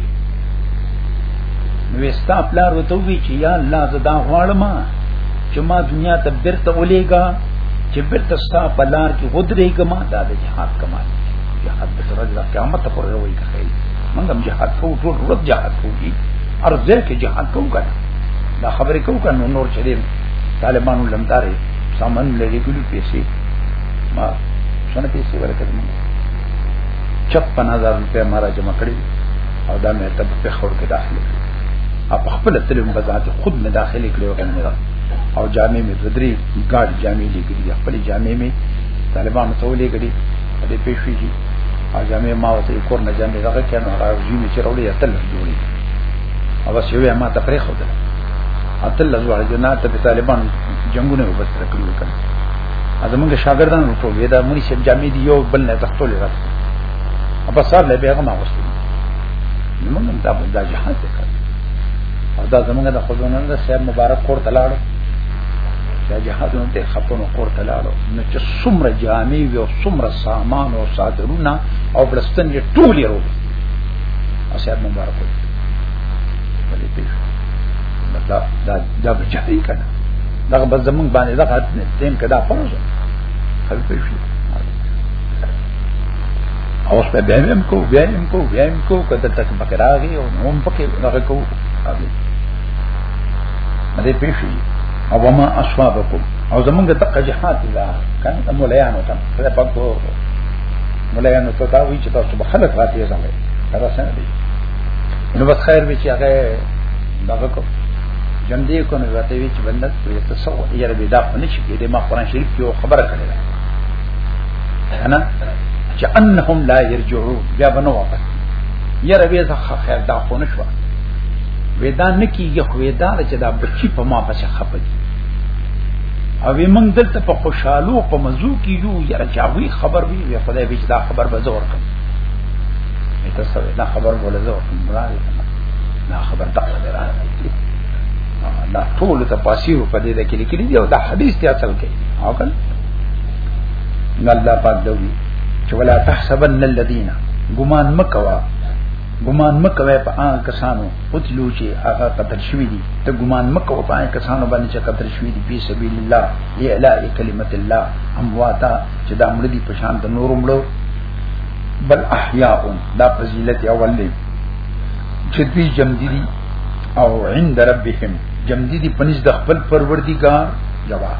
وستا پلار وته وی چې یا الله زدا غواړم چې ما دنیا ته بیرته ولېګا چې بیرته ستا په لار کې غدرې کما دا د جهاد کمال جهاد د سره د قیامت پر وروي کوي موږ هم جهاد کوو ټول ورځ جهاد کوو ارزه کې جهاد کوو کنه دا خبرې کوو کنه نور چلې طالبانو لمدارې سامان لري ګلو پیسې ما څنګه پیسې ورکړم 56000 روپے مارا جمع کړی او دا مې ته په خور کې داخله کړی او په خپل تلم بذات خود نه داخلي کړو کنه او جامع می بدري ګاډ جامع لګري خپل جامع می طالبانو ته ولې کړي دې پېښې دي او جامع ما وته کور نه جامع دغه کنه هغه جی می چرولې اتل جوړي او بس یو ما ته پرې خو ده اتل زوړ جنات په طالبان جنگونه وبسر کړو کنه ازمنګ شاګردان ټول وې دا مونږ چې جامع دی یو بل نه تختول راځي په سر له بیغه ما وسته نو موږ دا په دا جهاد وکړ او دا زمونږ د خدونن د سیب مبارک کور ته لاړو دا جهاد نو ته خپلو کور ته لاړو نو چې څومره جامې وي او څومره سامان او صادرونه او بلستان یې ټول یې وروړي او سیب مبارک وي ولې پیښ دا دا دا بچی کنه دا به زمونږ باندې دا حد نه تیم کدا فرض خلک پیښ او څه به هم کو بیا هم کو بیا هم کو کته تک پکې راغی او هم پکې راغی کو اوی مده پیشي او ما اصحابکم او زمونږ تقجحات لا کان مولیان وتم فلا پکو مولیان ته دا وی چې تاسو به خلک راته یې زمه دا څنګه دی نو بس خیر به چې هغه دغه کو جن دې کو نو راته وی چې بندت یې تصور یې ربي دا نه شي کېده ما قرآن شریف کې خبره کړې کنه چې انهم لا يرجعون بیا بنو واپس یره به زه خیر دا خو نشو ودا نکیږي خو ودا چې دا بچی په ما پسې خپګي او وی موږ دلته په خوشحالو په مزو کې یو یره چاوي خبر وی وی خدای به دا خبر به زور کړ ایته سره دا خبر بوله زور کړ راځي دا خبر دا خبر راځي دا ټول ته پاسیو په دې کې لیکلي دی او دا حدیث ته اصل کې او کله نو الله پاک دوی چې ولا تحسبن الذين ګمان مکوا ګمان مکوا په هغه کسانو قتلو چې هغه قتل شوی دي ته ګمان مکوا په هغه کسانو باندې چې قتل شوی دي په سبيل الله لاله کلمت الله امواتا چې دا مړ دي په شان د نور مړو بل احیاء دا فضیلت اول دی چې دوی جمع دي او عند ربهم جمع دي پنځ د خپل پروردګار جواب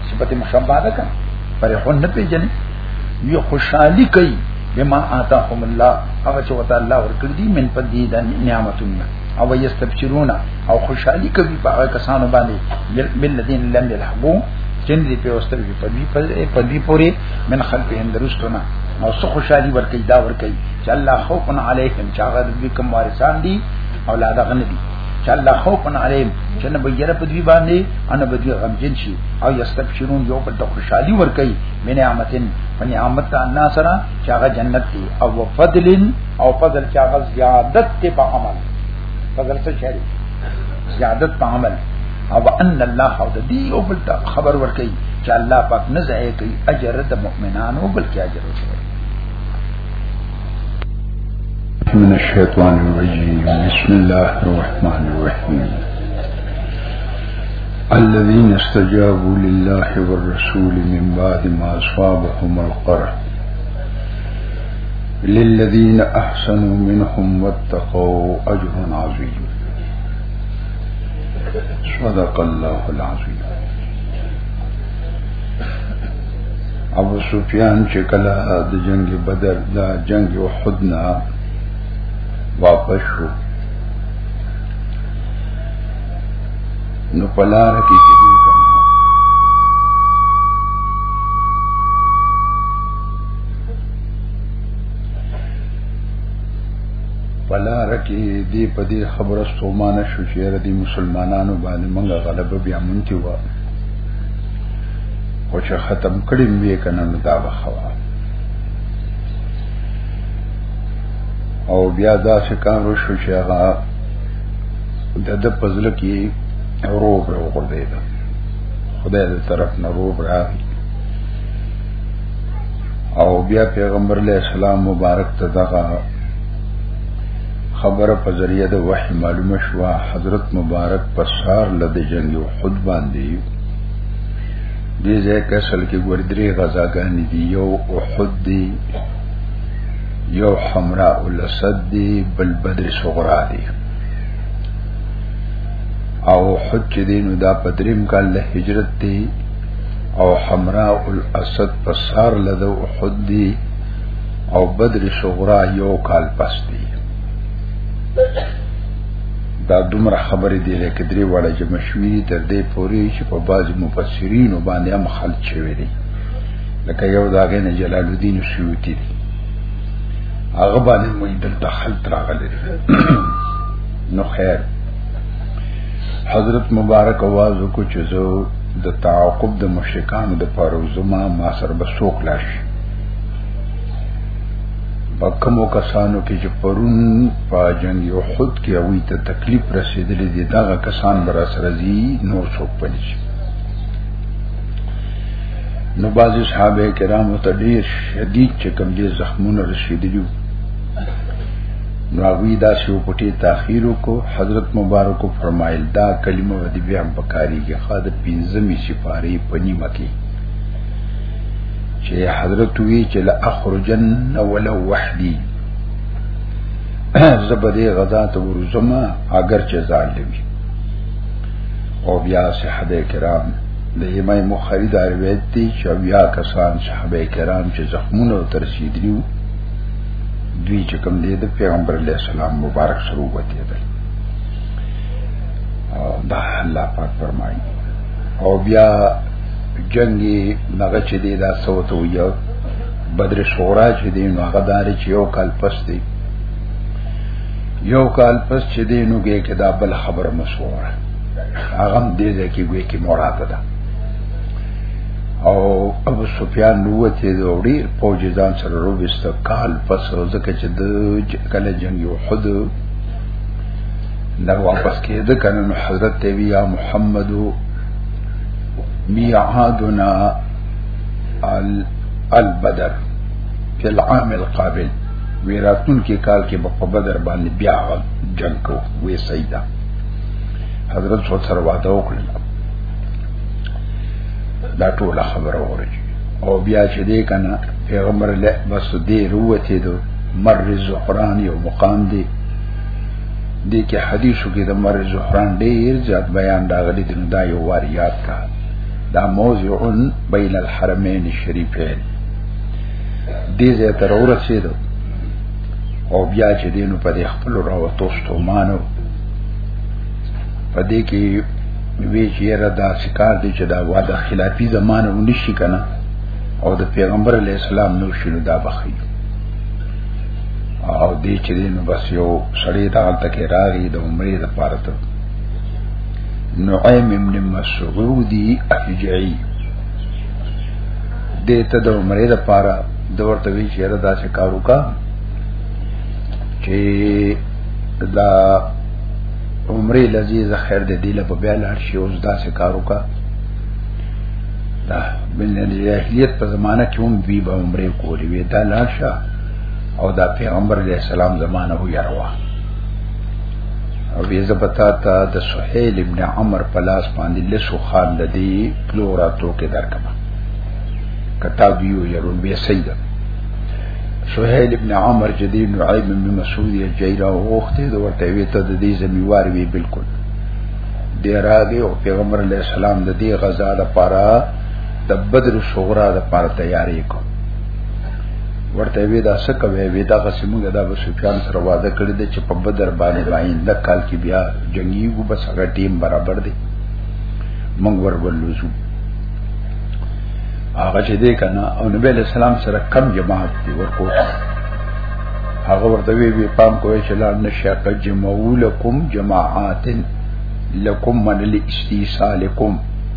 صفت مشبہ ده کا پر خو نه پیژنې وی خوشحالي کوي بما آتاهم الله هغه چې وته الله ورکړ دي من په دې د نعمتونه او یستبشرون او خوشحالي کوي په هغه کسانو باندې بل الذين لم يلحقوا چې دې په واستر کې په دې په دې پوري من خلق هندرستونه او څه خوشحالي ورکړي دا ورکړي چې الله خوف علیهم چې هغه دې کوم وارثان دي اولاد غن دي چې الله خوف عليهم چې نه بيره په دوی باندې ان به دوی غمجن شي او یستبشرون یو بل ته خوشحالي ورکړي من نعمتن من نعمت الله سره چې هغه جنت دی او فضل او فضل چې هغه زیادت ته په عمل فضل څه شي زیادت په عمل او ان الله او د دې او بل ته خبر ورکړي چې الله پاک نه ځای کوي اجر د مؤمنانو بلکې اجر ورکړي من الشيطان الرجيم بسم الله الرحمن الرحيم الذين استجابوا لله والرسول من بعد ما أصابهم القرح للذين أحسنوا منهم واتقوا أجر عظيم صدق الله العظيم ابو سفیان چې کله د جنگ بدر د جنگ احد نه واپس شو نو پلار کې چې دی کنه پلار کې دی په دې خبره ستومانه شو چې ردی مسلمانانو باندې موږ غلبه بیا مونږ کې و خو چې ختم کړی وی کنه نو دا بخوا او بیا دا څه کار وشو چې هغه د د پزل کې روب وګرځي دا خدای دې طرف نه روب راغی او بیا پیغمبر علیہ السلام مبارک ته دغه خبره په ذریعہ د وحی معلومه شوه حضرت مبارک پسار لده جنگ او خود باندې دې ځکه اصل کې ګور درې غزاګانې دي یو احد دی یو حمراء الاسد دی بل بدر صغرا دی او احد چې دین دا پدریم کال له هجرت دی او حمراء الاسد پسار لده احد دی او بدر صغرا یو کال پس دی دا دومره خبرې دی لکه درې وړه جمع شوې دي تر دې پورې چې په بعض مفسرینو باندې هم خلط شوی دی لکه یو داغه نه جلال الدین سیوطی دی هغه باندې مې دلته خلط راغلی دی نو خیر حضرت مبارک आवाज کو چې زه د تعاقب د مشرکانو د پاره زما ما سر بسوک لاشي بکمو کسانو کې چې پرون په جنگ احد کې اوی ته تکلیف رسیدلې دي دا کسان بر سره دي نور څوک پنځ نو باز صحابه کرامو ته ډیر شدید چې کوم دي زخمونه رسیدلي نو هغه دا شو پټي تاخير کو حضرت مبارک فرمایل دا کلمه ودی بیا بکاری کې خاطر 15 می سپاری پنی مکی چې حضرت وی چې لا اخرجن ولو وحدي زبدې غزا ته ورزما اگر چې ځان لوي او بیا صحابه کرام د امام مخری دا روایت دی چې بیا کسان صحابه کرام چې زخمونه ترسیدلیو دوی چې کوم دی د پیغمبر علی السلام مبارک سره وته دی او دا الله پاک فرمایي او بیا جنگي نغه چې دی دا سوته ویو بدر شورا چې دی نو هغه دار چې یو کال پس دی یو کال پس چې دی نو کې کې دا بل خبر مسوره هغه دې دې کې ګوي کې مراد ده او ابو سفیان نوته د وړي فوج ځان سره روبست کال پس ځکه چې د کله جنگ یو حد نو واپس کېده کنه حضرت وی یا محمدو میعادنا البدر فی العام القابل ویراتون کې کال کې په بدر باندې بیا جنگ کو وې سیدا حضرت صلی الله علیه وسلم وکړل دا ټول خبره وره او بیا چې دې کنه پیغمبر له بس دې روته دو مر زهران یو مقام دی دې کې حدیثو کې د مر زهران ډېر زیات بیان راغلی دی دا یو وار یاد کا دا موضوع بین الحرمین شریفین دې زه تر ورسېدو او بیا چې دینو په دې خپل راوتو ستومانو په دې کې وی چې را دا سکار دي چې دا واده خلافي زمانه ونشي کنه او د پیغمبر علی السلام نو شنو دا بخیو او دې چې نو بس یو سړی دا ته کې راغی د عمرې د پاره ته نعیم ابن مسعودی افجعی دې ته د عمرې د پاره د ورته وی چې را داسې کار وکا چې دا عمرې لذیذ خیر دې دی له په بیا لار شي اوس داسې کار وکا دا بل جاهلیت په زمانہ کې هم وی به عمرې کولې وی دا لاشه او دا پیغمبر علیہ السلام زمانه هو یاروا او بیا زبتا تا د سحیل ابن عمر پلاس باندې لسو خان د دی پلورا تو کې درکما کتا دیو یرون بیا سید سحیل ابن عمر جدی نعیم بن مسعود جیرا وخته د ورته وی ته د دې زمیوار وی بالکل دی راغی او پیغمبر علیہ السلام د دې غزا لپاره د بدر صغرا لپاره تیاری کو ورته وی دا څه کوي وی دا قسمه دا به سفیان سره وعده کړی دی چې په بدر باندې باین د کال کې بیا جنگي وو بس هغه ټیم برابر دی موږ ورولوزو هغه چې دی کنه او نبی له سلام سره کم جماعت دی ورکو هغه ورته وی وی پام کوی چې لا نشاق جمعولکم جماعات لکم من الاستیصالکم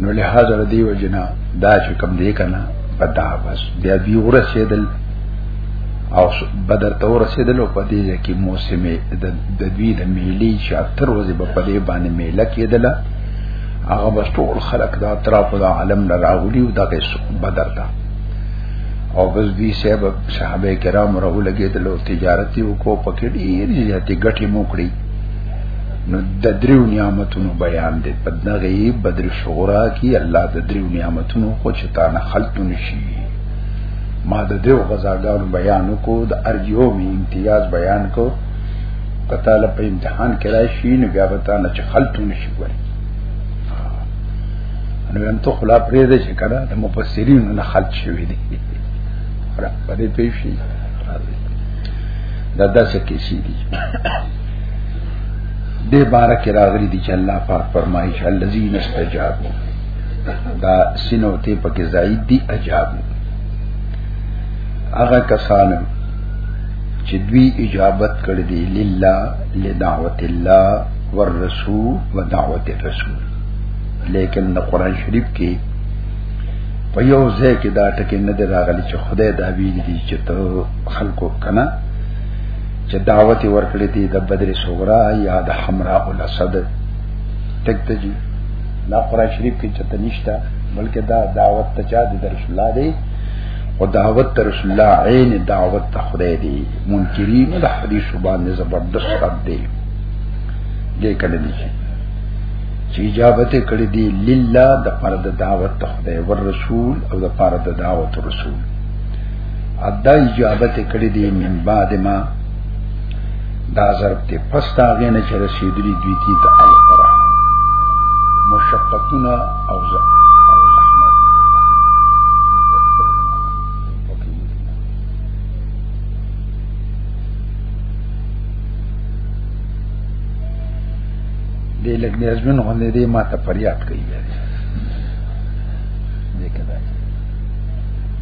نو له حاضر دی وجنا دا چې کم دی کنه بدا بس بیا دی ورسېدل او بدر ته ورسېدل او په دې کې موسم د دوی د میلي چې تر ورځې په دې باندې میله کېدله هغه بس ټول خلق دا اطراف دا عالم نه راغلی او دا قصه بدر دا او بس دی صاحب صحابه کرام راو لګیدل او تجارت یو کو پکې ډیر زیاتې ګټې مو کړې نو د دریو نعمتونو بیان دی په دغه بدر شورا کې الله د دریو نعمتونو خو چې تا نه خلق نشي ما د دریو غزاګانو بیان کو د ارجو می امتیاز بیان کو کته له په امتحان کې راشي نو بیا به تا نه چې خلق نشي وای نو هم ته خلا پرې دې چې کړه د مفسرین نه خلق شوی دی را پدې پېښې دا داسې کیسې دي دې بار کې راغلي دي چې الله پاک فرمایي چې الذين استجابوا دا سينو ته پکې زائد دي اجابو هغه کسان چې دوی اجابت کړې دي لله لدعوت الله والرسول ودعوت الرسول لیکن د قران شریف کې په یو ځای کې دا ټکی نه دی راغلی چې خدای دا ویلي دي چې ته خلکو کنه چې دعوت ورکړي دي د بدر صغرا یا د حمراء الاسد ټک ته جی دا قرآن شریف کې چته نشته بلکې دا دعوت ته چا دي در رسول الله دی او دعوت ته رسول الله عین دعوت ته خدای دی منکرین د حدیث باندې زبردست رد دی دې کړه دي چې اجابت کړې دي لله د پر د دعوت ته خدای ور رسول او د پر د دعوت رسول ادا اجابت کړی دی من بعد ما دا ضرب ته پس دا غینه چې رسیدلی دوی تی ته القرا مشقتنا او زحمت دې لګ مې ازمن غوندې دې ما ته فریاد کوي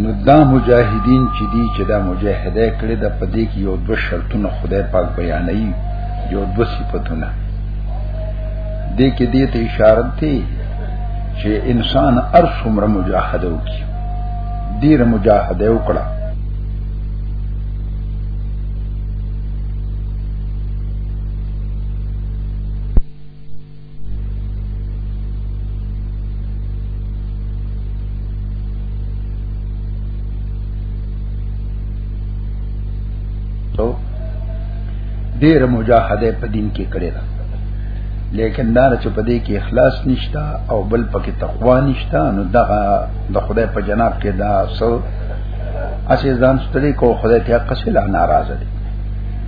نو دا مجاهدین چې دي چې دا مجاهده کړی د پدې کې یو دوه شرطونه خدای پاک بیانوي یو دوه صفاتونه دې کې دې ته اشاره ده چې انسان هر څومره مجاهده وکړي ډیر مجاهده وکړه ډیر مجاهده په دین کې کړی دا لیکن دا چې په دې کې اخلاص نشتا او بل پکې تقوا نشتا نو دا د خدای په جناب کې دا سو اسی ځان ستړي کو خدای ته قصلا ناراضه دي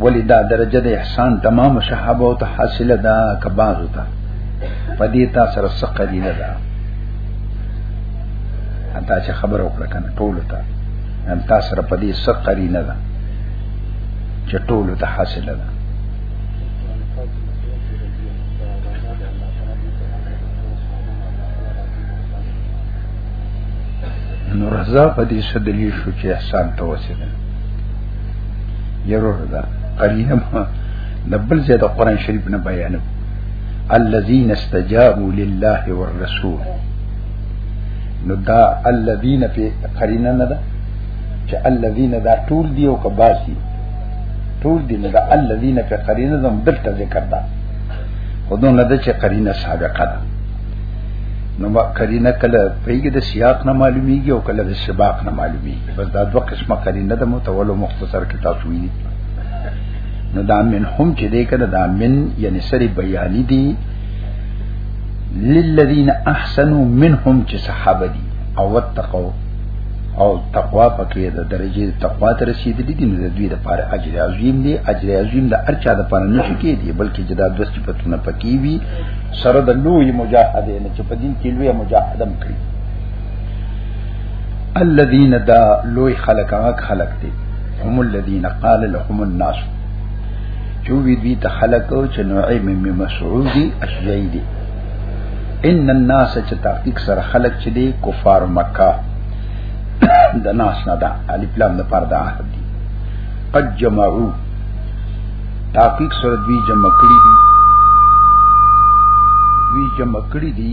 ولی دا درجه د احسان تمام صحابه او ته حاصله ده کباز وتا پدې تا سره سقری نه ده انت چې خبر وکړه کنه ټول ته ان تا سره پدې سقری نه ده چې ټول ته حاصله ده نو رضا په دې څه دلیل شو چې احسان ته وسیده يرور دا قرينه ما نبل زيادة قرآن شريف نبيانه الذين استجابوا لله والرسول نو دا الذين في قرينه نه ده چې الذين دا ټول دی او کباسي ټول دی نه دا الذين في قرينه زم دلته ذکر ده خودونه نه ده چې قرينه سابقه ده نو قرينه کله پیګه د سیاق نه معلومیږي او کله د سباق نه معلومیږي بس دا دوه قسمه قرینه ده متول او مختصر کې تاسو ویني نو دا من هم چې دې کړه دا من یعنی سری بیانی دي للذین احسنوا منهم چې صحابه دي او وتقوا او تقوا پکې د درجه تقوا ته رسیدلې دي نو د دوی لپاره اجر عظیم دی اجر عظیم د ارچا د پاره نشي کېدی بلکې جدا د وسې پتونه پکې وي سره د لوی مجاهده نه چې په دین کې لوی مجاهده کوي الذين دا لوی خلق هغه خلق دي هم الذين قال لهم الناس جو وی دوی ته خلق او چې نعیم می مسعودی اشجعی دی ان الناس چې تحقیق سره خلق چې دی کفار مکه د ناس نه دا الف لام د پر دا عهد دی قد جمعو تحقیق سره دوی جمع کړی دی دوی جمع کړی دی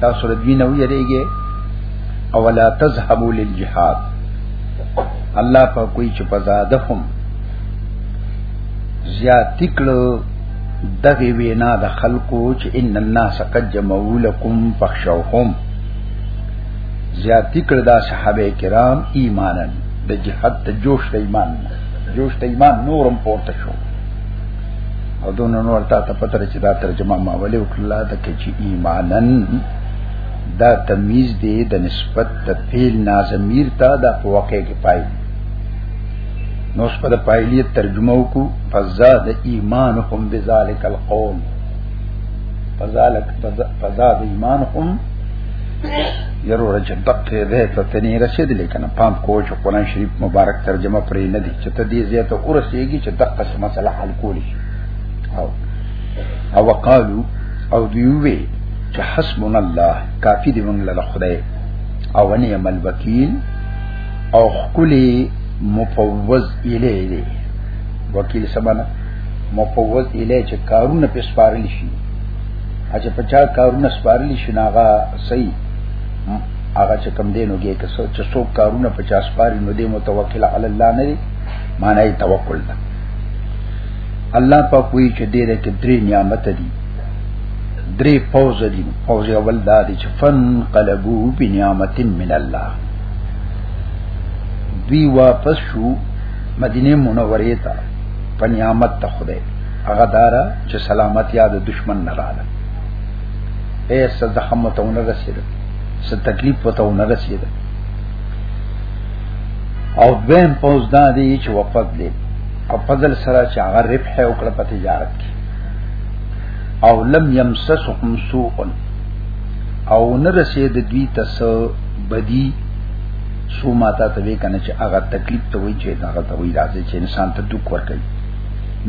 تاسو له دوی نه ویریږئ او ولا تذهبوا للجهاد الله په کوئی چې په زادهم زیات کړو دغه وینا د خلقو چې ان الناس قد جمعوا لكم فخشوهم زیاتی کړ دا صحابه کرام ایمانن د جهاد ته جوش د ایمان جوش د ایمان نورم پورته شو او دون نور تا ته پتر چې دا ترجمه ما ولې وکړه د کچې ایمانن دا تمیز دی د نسبت د فعل نازمیر ته د واقع کې پای نو اس په پایلیت ترجمه وکړو فزاد ایمانهم بذالک القول فذالک فزاد ایمانهم یرو رجب دقه ده ته تنی رسید لیکنه پام کوچ قرآن شریف مبارک ترجمه پرې نه دی چې ته دې زیاته ورسېږي چې دغه څه مسله حل کول شي او او قالو او دیوی چې حسبنا الله کافی دی موږ له خدای او نعم الوکیل او خلی مفوض الیه دی وکیل سمانه مفوض الیه چې کارونه په سپارل شي اچھا پچا کارونه سپارل شي ناغه صحیح هغه چې کم دینو کې کسو چې څوک کارونه په چا سپاري نو دې متوکل علی الله نه دی معنی توکل ده الله په کوی چې دې دې کې درې نعمت دي درې فوز دي فوز اول دا دي چې فن قلبو بنعمت من الله دوی واپس شو مدینه منوره ته په نعمت ته خدای هغه دارا چې سلامتی د دشمن نه رااله اے صدقه متونه رسیدل څه تکلیف پته ونه رسید او دویم پوز دا دی چې وفات دی او فضل سره چې هغه ربح او کړ په تجارت کې او لم يمسسهم سوء او نه رسید دوی تاسو بدی سو ماتا ته وی کنه چې هغه تکلیف ته وی چې هغه ته وی راځي چې انسان ته دوک ور کوي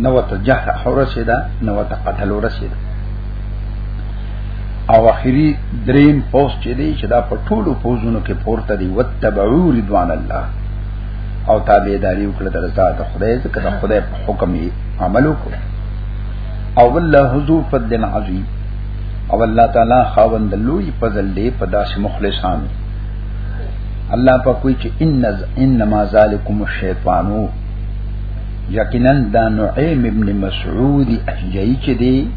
نو ته جهر حورسه ده نو ته قتل ورسه ده او اخیری دریم پوز چې دی چې دا په ټولو پوزونو کې پورته دی وتبعو رضوان الله او تابعداري وکړه د رضا د خدای ځکه د خدای په حکم یې عمل وکړه او الله حضور فضل عظیم او الله تعالی خاوند لوی فضل دی په داسې مخلصانو الله په کوئی چې ان انما ذالکم الشیطان یقینا دا نعیم ابن مسعود احجی چې دی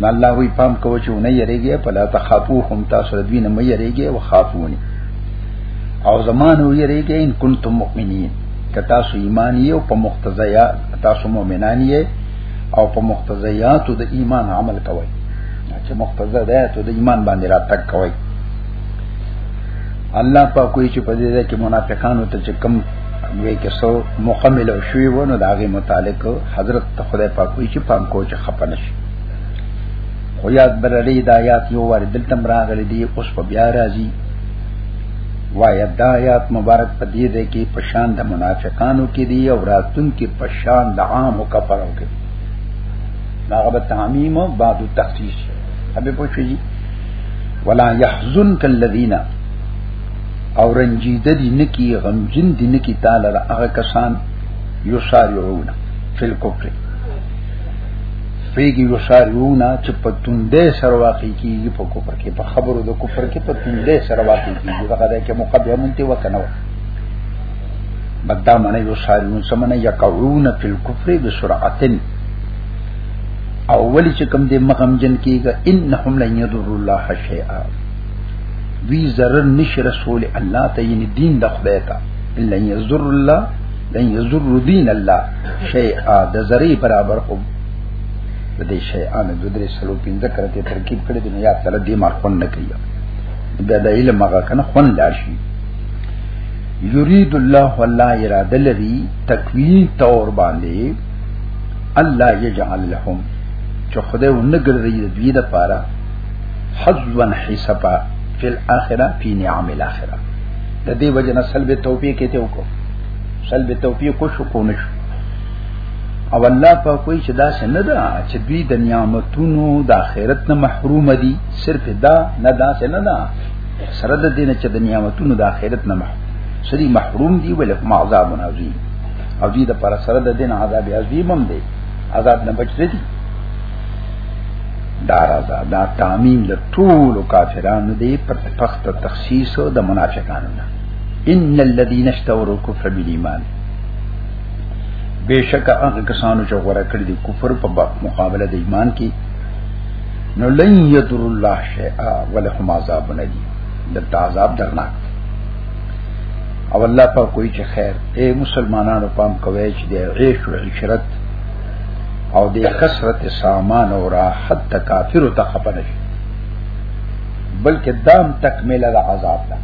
نو الله وی پام کوو چې نه یریږي فلا تخافوهم تاسو دوی نه مې یریږي او خافونی او زمانو یریږي ان کنتم مؤمنین که تاسو ایمان یو په مقتضیا تاسو مؤمنان یې او په مقتضیاتو د ایمان عمل کوئ چې مقتضا ده ته د ایمان باندې را تک کوي الله په کوئی چې په دې کې منافقانو ته چې کم وی کې سو مکمل شوی ونه داغه متعلق حضرت ته خدای پاک وی چې پام کو چې خپه نشي خو یاد برلې د آیات یو وار دلته راغلي دي اوس په بیا راځي وایا د آیات مبارک په دې ده کې پشان د منافقانو کې دي او راتون کې پشان د عام او کفرو کې هغه به تعمیم او بعد تخصیص هبه پوښیږي ولا يحزنك الذين او رنجیده دي نکی غمجن دي نکی تعالی هغه کسان یسارعون فی الکفر فیگی یسارعون چې په توندې سره واقع کیږي په کفر کې په خبرو د کفر کې په توندې سره واقع کیږي دا غواړي چې مقدمه مونته وکنه بدا معنی یسارعون سمنه یقعون فی الکفر بسرعتن اولی چې کوم دې مغم جن کیږي انهم لن یضر الله شیئا وی ضرر نش رسول الله ته یعنی دین د خدای ته لن یذر الله لن یذر دین الله شیئا د ذری برابر خو د دې شیئا نه د درې سلو پنځه کرته ترکیب کړي د یاد تل دې مار خون نه کوي دا د علم هغه کنه خون لا شي یرید الله الله اراده لري تکوین تور باندې الله یجعل لهم چې خدای ونګرځي د دوی لپاره حظا حسابا فی الاخره فی نعم الاخره د دې وجه نه سلب توفیق ته وکړو سلب توفیق کو شو کو نشو او الله په کوئی چې دا څنګه ده چې دوی د نعمتونو د آخرت نه محروم دي صرف دا نه دا څنګه ده سره د دین چې د نعمتونو د آخرت نه محروم سړي محروم دي ولې هم عذاب نازي او دوی د پر سره د دین عذاب عظیم هم دي عذاب نه بچ دي دا راځه دا تعمیم د ټول کافرانو دی پر تخت تخت سیسو د منافقانو نه ان الذين اشتروا الكفر بالايمان بشک هغه کسانو چې غوړه کړی دي کفر په مقابله د ایمان کې نو لن یذر الله شیئا ولهم عذاب ندی د عذاب درناک او الله په کوئی چې خیر اے مسلمانانو پام کوی چې د عیش او عشرت او د کثرت سامان او راحت کافر ته خپنه شي بلکې دام تکمیله د عذاب ده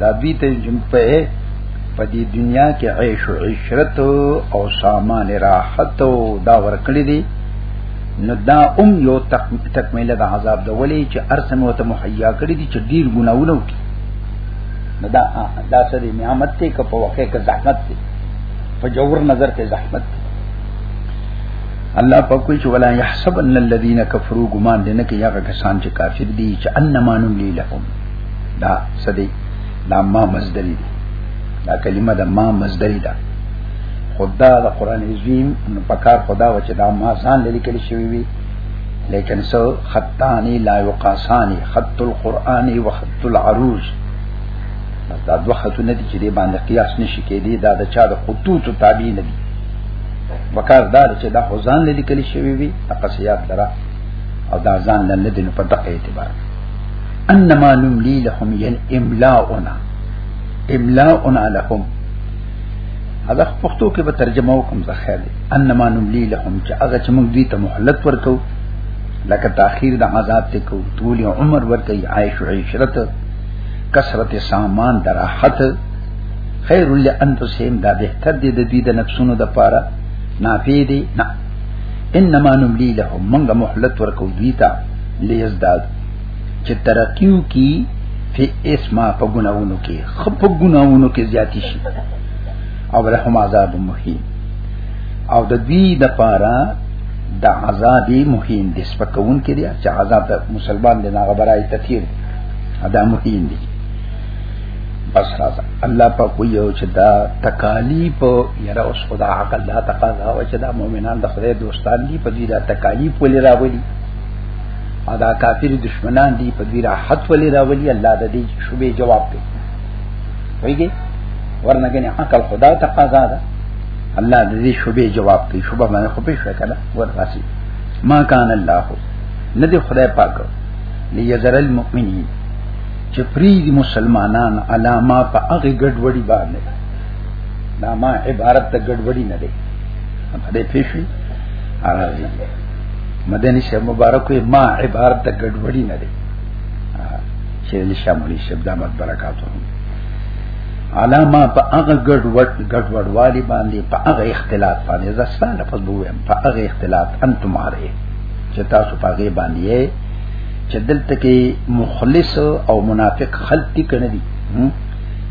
دا دوی ته جن په په دې دنیا کې عيش او عشرت او سامان راحت او دا ورکړي دي نو دا ام یو تکمیله د عذاب د ولې چې ارسم او ته مهیا کړی دي چې ډیر ګناونه وکړي نو دا دا سره نعمت ته کو په وخت کې زحمت دي په جوور نظر ته زحمت دي الله په کوئی چې ولا يحسبن الذين كفروا ګمان دې نه کې هغه کسان چې کافر دي چې انما نملي لهم دا سدي دا ما مصدری دي دا کلمه دا ما مصدری ده خدا دا قران عظیم نو پکار خدا و چې دا ما ځان لیکل شوی وي لیکن سو خطانی لا یقاسانی خط القرآن و خط العروج دا دوه خطونه دي چې دې باندې قیاس نشي کېدی دا د چا د خطوط تابع نه دي وکړ دا چې دا ځان لري کلی شوی وي تاسو یاد درا او دا ځان نه لدی په دقه اعتبار انما نملی لهم ين املاؤنا املاؤنا لهم هغه پښتو کې به ترجمه وکم زه خیر دی انما نملی لهم چې هغه چې موږ دوی ته مهلت ورکو لکه تاخير د عذاب ته کو طول عمر ورکي عايش عشرت کثرت سامان دراحت خیر لانفسهم دا بهتر دی د دوی د نفسونو د پاره نافی دی نه انما نملی لهم منګه مهلت ورکو دوی ته لیزداد چې ترقیو کی فی اسما په ګناونو کې خپ ګناونو کې زیاتی شي او لهم عذاب مهین او د دوی د پاره د عذاب مهین د سپکون کې دی چې عذاب د مسلمان د ناغبرای تثیر ادا مهین دی بس خاصه الله په کو یو چې دا تکالیف یره اوس خدا عقل لا تقاضا او چې دا مؤمنان د خدای دوستان دي په دې دا تکالیف ولې راوړي ادا کافر دشمنان دي په دې راحت ولې راوړي الله د دې شوبې جواب کوي وایي ورنه کني عقل خدا تقاضا ده الله د دې شوبې جواب کوي شوبه باندې خو به شوي کنه ورغاسي ما کان الله ندی خدای پاک لیذر المؤمنین چې پریږي مسلمانان علامه په هغه ګډوډي باندې دا ما عبارت ته ګډوډي نه دی په دې پیښې راځي مدني شه مبارک ما عبارت ته ګډوډي نه دی چې لشاملي شبدا مت برکاتو علامه په هغه ګډوډ ګډوډ والی باندې په هغه اختلاف باندې ځسانه په دوه په هغه اختلاف انتم عاره چې تاسو په هغه باندې چې دلته کې مخلص او منافق خلق دي کنه دي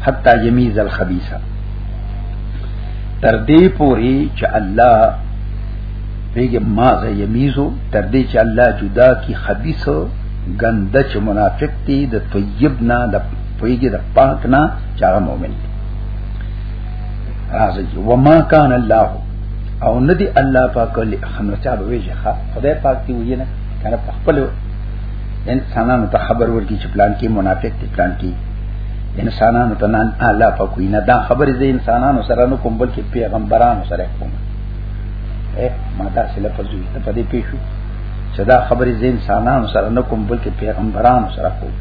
حتا یمیز الخبيثه تر دې پوري چې الله پیګه ما زه یمیزو تر دې چې الله جدا کی خبيث ګنده چې منافق دي د طیب نه د پیګه د پاک نه چې هغه مؤمن دي راځي وما كان الله او ندی الله پاک له خنوچا به ویخه خدای پاک دی وینه کنه په خپل انسانانو ته خبر ورکی چې پلان کې منافق دي پلان کې انسانانو ته نن الله په کوی نه دا خبرې د انسانانو سره نو کوم بلکې پیغمبرانو سره کوم اے ما دا سره په ځوی ته پدې پیښو چې دا خبرې د انسانانو سره نو کوم بلکې پیغمبرانو سره کوم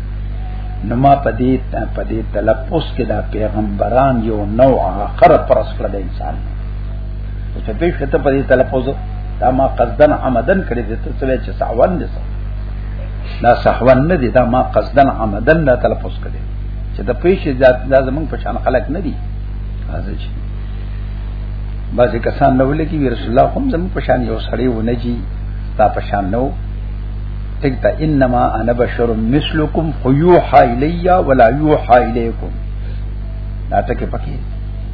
نو ما پدې پدې تلپوس کې دا پیغمبران یو نوع خر پرس کړ د انسان او چې په خطه په دې تلفظ دا ما قصدن عمدن کړی دې ته څه چې سعوان دې دا سحوان نه دي دا ما قصدن عمدن دا تلفظ کړی چې د پیښې ذات دا زمونږ په شان خلق نه دي حاضر شي بعضی کسان نو لګي وی رسول الله هم زمونږ په شان یو سړی و نه جی دا په شان نو ټیک دا انما انا بشر مثلکم خيوحا الیا ولا یوحا الیکم دا ټکه پکې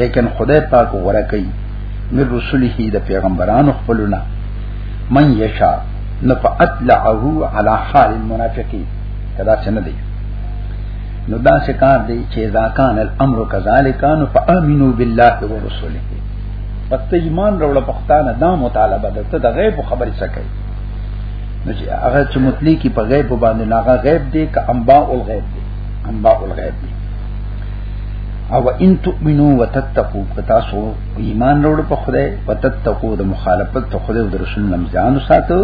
لیکن خدای پاک غره کوي من رسوله د پیغمبرانو خپلونه من یشا نفعتلعه علی حال المنافقین کدا څنګه دی نو دا کار دی چې دا کان الامر کذالک نو فامنوا بالله ورسوله پس ته ایمان راوړ په ختانه دا مطالبه ده ته د غیب خبرې څه کوي نو چې هغه چې مطلق په غیب باندې ناغه غیب دی که انباء الغیب دی انباء الغیب دی او ان تؤمنو وتتقو کتا سو ایمان وروړ په خدای وتتقو د مخالفت ته خدای او د رسول الله ځان ساتو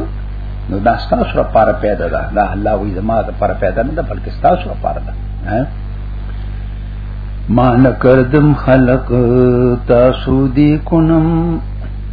نو دا ستاسو لپاره پیدا ده دا الله وی زما لپاره پیدا نه ده بلکې ستاسو لپاره ده ما نکردم خلق تاسو دی کنم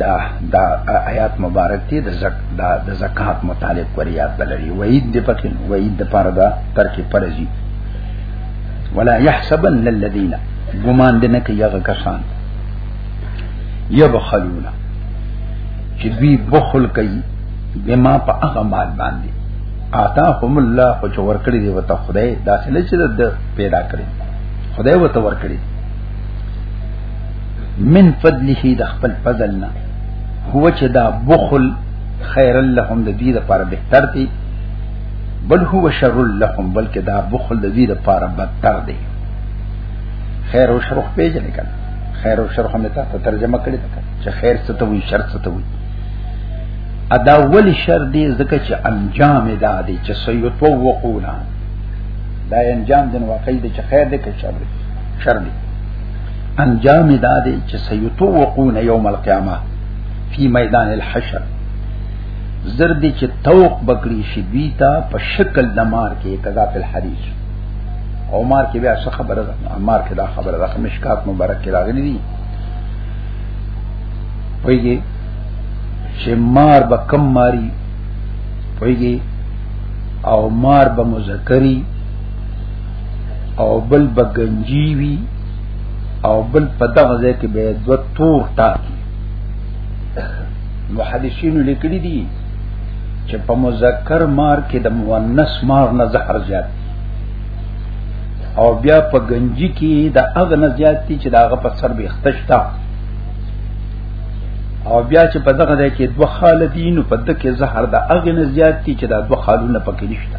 دا دا آیات مبارک دي د زک دا د زکات متعلق وریات بلري وعید دې پکې وعید د پاره دا ترکه پرځي ولا يحسبن الذين ګمان دې نه کوي هغه کسان يبخلون چې دوی بخل کوي بما په هغه مال باندې آتاهم الله خو چې ورکړي دی وته خدای دا څه چې پیدا کړی خدای وته ورکړي من فضله د خپل فضلنا هو چې دا بخل خیر لهم د دې لپاره بهتر دی بل هو شر لهم بلکې دا بخل د دې لپاره بدتر دی خیر او شر خو پیژنې کړه خیر او شر هم ته ترجمه کړی ده چې خیر څه ته وي شر څه ته وي ادا ول شر دی ځکه چې انجام دا دی چې سيتوقونا دا انجام د واقعي د خیر دی که شر دی شر دی انجام دا دی چې سیتو وقونه یوم القیامه فی میدان الحشر زرد چې توق بکړي شي دوی ته په شکل د مار کې کذا په الحدیث او مار کې بیا څه خبره ده مار کې دا خبره ده مشکات مبارک کې راغلي دي ویږي چې مار به کم ماری ویږي او مار به مذکری او بل بګنجی وی او بل په دغه ځای کې به دو تور ټاکی محدثین لیکلی دي چې په مذکر مار کې د مؤنث مار نه زهر زیات او بیا په گنجی کې د اغه نه زیات دي چې داغه په سر به اختشتا او بیا چې په دغه ځای کې دوه خالدین په دکې زهر د اغه نه زیات دي چې دا دوه خالونه پکې نشته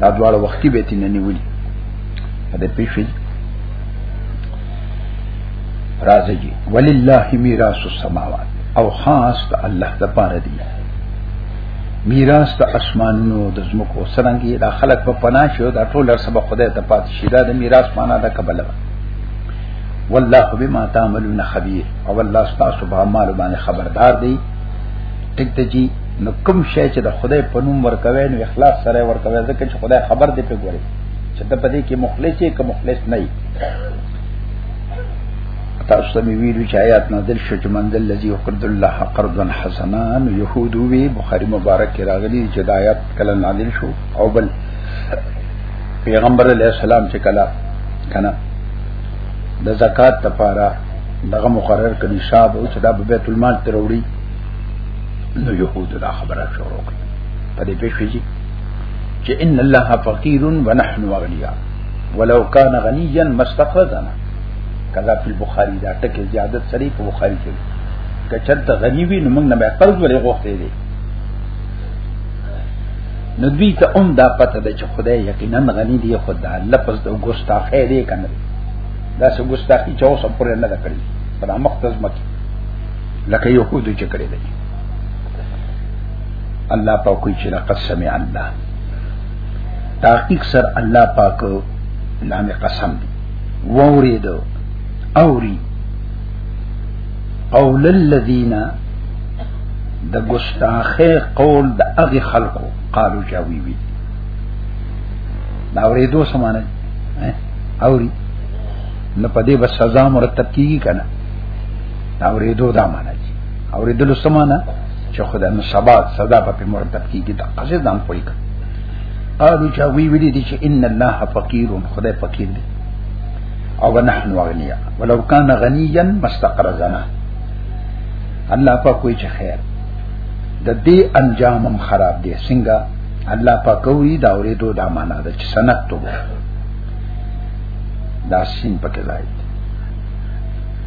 دا دواړه وختي به تینه نیولي دا پیښې راځي ولله میراث السماوات او خاص ته الله د پاره دی میراث ته اسمانونو د زمکو سرنګي دا خلق په پنا شو دا ټول سبا خدای ته پات شي دا د میراث معنا ده قبل والله بما تعملون خبير او الله تاسو په اعمال باندې خبردار دی ټیک ته جی نو کوم شی چې د خدای په نوم ورکوي نو اخلاص سره ورکوي ځکه چې خدای خبر دی په ګوري چې ته په دې کې مخلص یې که مخلص نه یې تاسو ته ویلو چې آیات نازل شو چې منزل الذي يقرض الله قرضا حسنا يهود وی بخاری مبارک کې راغلي چې د آیات کله نازل شو او بل پیغمبر علی السلام چې کله کنه د زکات لپاره دغه مقرر کړي شاب او چې د بیت المال تروړي نو يهود دا خبره شروع کړه په دې پېښې چې ان الله فقير ونحن اغنياء ولو كان غنيا ما استخرجنا کذا په بخاری دا ټکه زیادت سری په بخاری کې کچرته غنی وي نو موږ نه به قرض ولې غوښته دي نو دوی ته هم دا پته ده چې خدای یقینا غنی دی خدا الله پس د ګستاخه دی کنه دا څه ګستاخی چې اوس پورې نه کړی په مختص مکه لکه يهودو چې کړی دی الله پاک کوئی چې لقد سمع الله تحقیق سر الله پاک نام قسم دی وورید اوری قول الذين د ګستاخه قول د هغه خلقو قالو چاوی وی دا اوریدو سمانه اوری نو په دې بس سزا مرتب کیږي کنه دا ورېدو دا معنی چې اورېدل سمانه چې خدای نو سبا صدا په مرتب کیږي دا قصې ځان پوي کړ قالو چا وی وی دي چې ان الله فقير خدای فقير دی او نحن اغنيا ولو كان غنيا مستقرزنا الله په کوئی چې خیر د دې انجامم خراب دی څنګه الله په کوئی دا اورېدو دا معنی ده چې سنت تو دا سین پکې ځای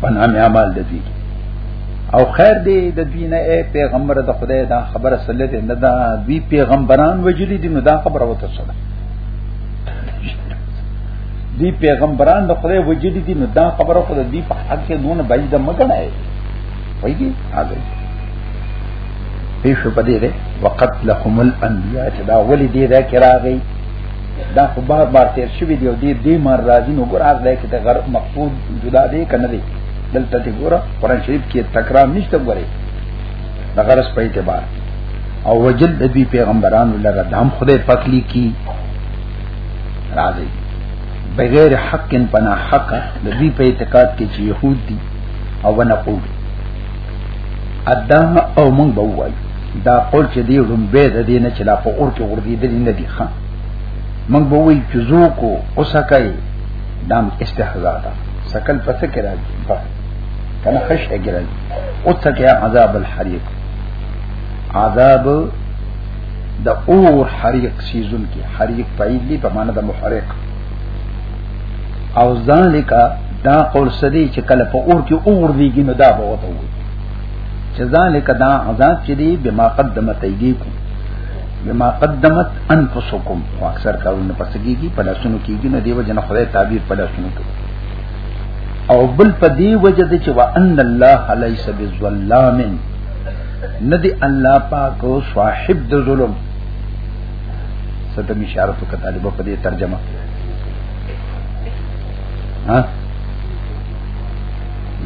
په نامه عمل د دوی او خیر دی د دوی نه اے پیغمبر د خدای دا خبره سره ده نه دا دوی پیغمبران وجلی دي نو دا خبره وته سره دی پیغمبران د خدای وجلی دي نو دا خبره خو د دوی په حق کې دونه باید مګنای وایي دي هغه پیښه پدې ده وقت لهم الانبیاء چې دا ولې دې دا کراغی دا خو بار بار تیر شوی دی او دې دې مر راځي نو ګور هغه کې د غر مقصود جدا دی کنه دی دلته دې ګور قرآن شریف کې تکرار نشته ګورې د غرض په اعتبار او وجل د دې پیغمبرانو لګا دام خدای پاک لیکي راځي بغیر حق پنا حق د دې په اعتقاد کې چې يهود دي او ونقول ادا او مونږ به وای دا قول چې دی رومبه د دې نه چې لا په اور کې وردیدل نه دي ښا مونږ به وای چې زو کو اوسه کوي دام استحزا ده سکل پس کې راځي کنه خشه کې راځي او ته کې عذاب الحریق عذاب د اور حریق سیزن کې حریق فعیل دی په معنی د محرق او ذالک دا قول سدی چې کله په اور کې اور دیږي نو دا به وته وي چې ذالک دا عذاب چې دی بما قدمت ایدیکم بما قدمت انفسکم او اکثر کارونه پس کیږي په لاسونو کیږي نو دیو جن خدای تعبیر په لاسونو کوي او بل په دی وجه د چې وان الله ليس بظلام ندی الله پاک صاحب د ظلم ستم اشاره تو کته دی په دې ترجمه ها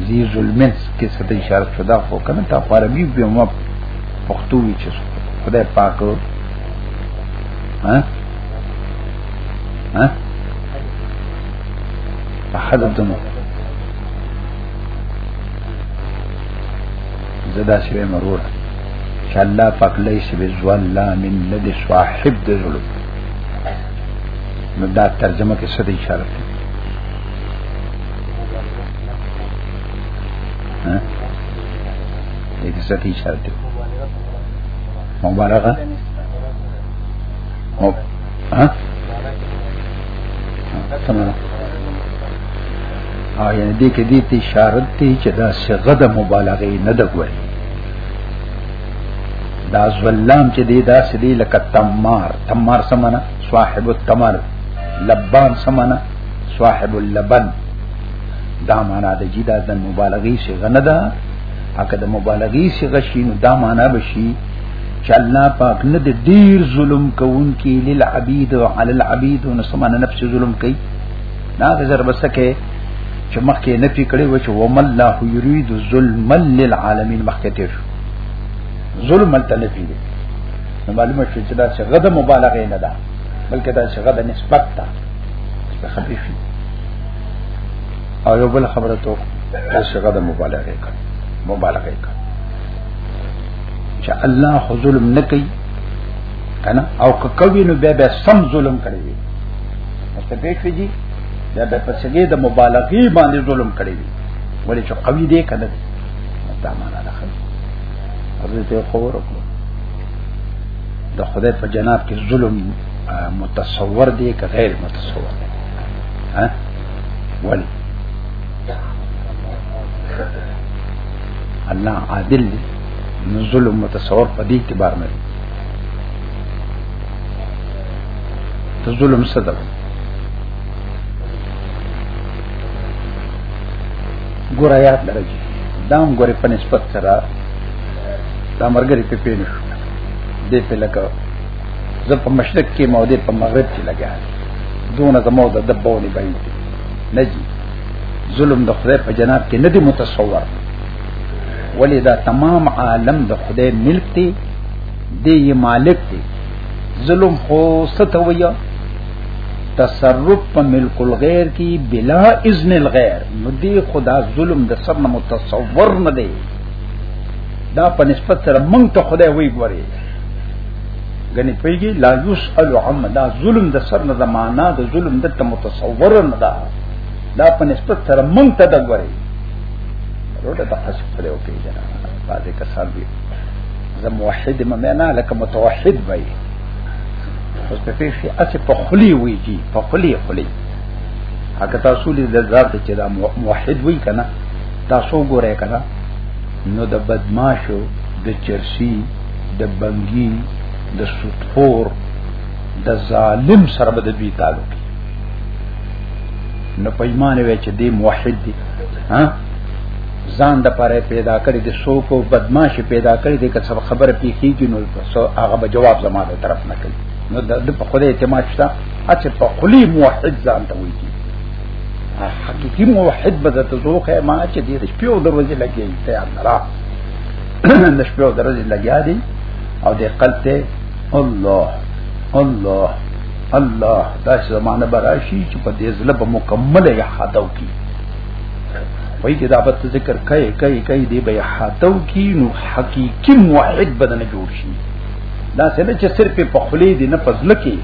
زی ظلمن کې ست اشاره شو دا خو کنه تا عربي به ما پښتو وی چې خدای پاک ها ها احد دنو زدا شوی مرور چې الله پاک لیس بظلام نه دی صاحب د ظلم نو دا ترجمه کې څه دی اشاره ده ها دې کې څه دی اشاره ده مبارکه مو ها تمام او یعنی دې کې دې اشاره ته چې دا څه غد مبالغه نه ده کوي دا زلام چې دی دا سدی لکه تمار تمار سمانا صاحب التمر لبان سمانا صاحب اللبن دا معنا د جدا د مبالغی سی غنه ده اګه د مبالغی سی غشین دا معنا بشي چې الله پاک نه د ډیر ظلم کوونکی للعبید علی العبید نو سمانه نفس ظلم کوي دا غزر بسکه چې مخکې نه پی کړی و چې ومل الله یرید ظلم للعالمین مخکې تیر ظلم ته نه پی نو معلومه شو چې دا څه غده مبالغه نه ده بلکې دا څه غده نسبت ده چې خفيفي او یو بل خبره ته دا څه غده مبالغه کوي مبالغه کوي چې الله خو ظلم نه کوي کنه او که کوي نو بیا به سم ظلم کوي څه پېښې دي دا د پسګې د مبالغې باندې ظلم کړی دی ولې چې قوي دی کنه دا معنا ده حضرت خبر وکړو د خدای په جناب کې ظلم متصور دی که غیر متصور دی ها ولی الله عادل دی ظلم متصور په دې اعتبار نه دی ته ظلم صدر ګور آیات درجه دام ګورې په نسبت سره دا مرګري په پینې شو دې په لکه زه په مشرق کې مودې په مغرب کې لګیا دونه د مو د دبونی باندې نجی ظلم د خدای په جناب کې نه دی متصور ولی دا تمام عالم د خدای ملک دی دی یې مالک دی ظلم خو ستویا تصرف په ملک الغیر کی بلا اذن الغیر نو دی خدا ظلم د سر نه متصور نه دی دا په نسبت سره مونږ ته خدای وی ګوري غني پیږي لا یسأل عم دا ظلم د سر نه زمانہ د ظلم د ته متصور نه دا دا په نسبت سره مونږ ته دا ګوري روټه تاسو په لو کې جنا پاتې کسان دی زه موحد ما معنا لکه متوحد وای خو په پیښه اسی په خلی وی کی په خلی خلی هغه تاسو لې د ذات چې دا موحد وی کنه تاسو ګورئ کنه نو د بدمعشو د چرسی د بنګي د سطور د ظالم سره به د دوی تعلق نو پېمانه وی چې دی موحد دی ها ځان د پاره پیدا کړی د سو کو بدمعاش پیدا کړی د کڅ خبره پیخیږي نو سو هغه به جواب زماده طرف نه کوي نو د په خدای اعتماد شته اته په خلی موحد ځان ته وایي حقیقی موحد به ته زوخه ما چې دې شپې او دروازې لګي ته الله د شپې او دروازې لګیا دي او د قلب ته الله الله الله دا زمانه براشي چې په دې ځله به مکمله احاطه وکړي وای چې دا په ذکر کوي کوي کوي دی به حاتو کی نو حقيقي موحد بدن جوړ شي دا څنګه چې صرف په خلی دی نه پزله کې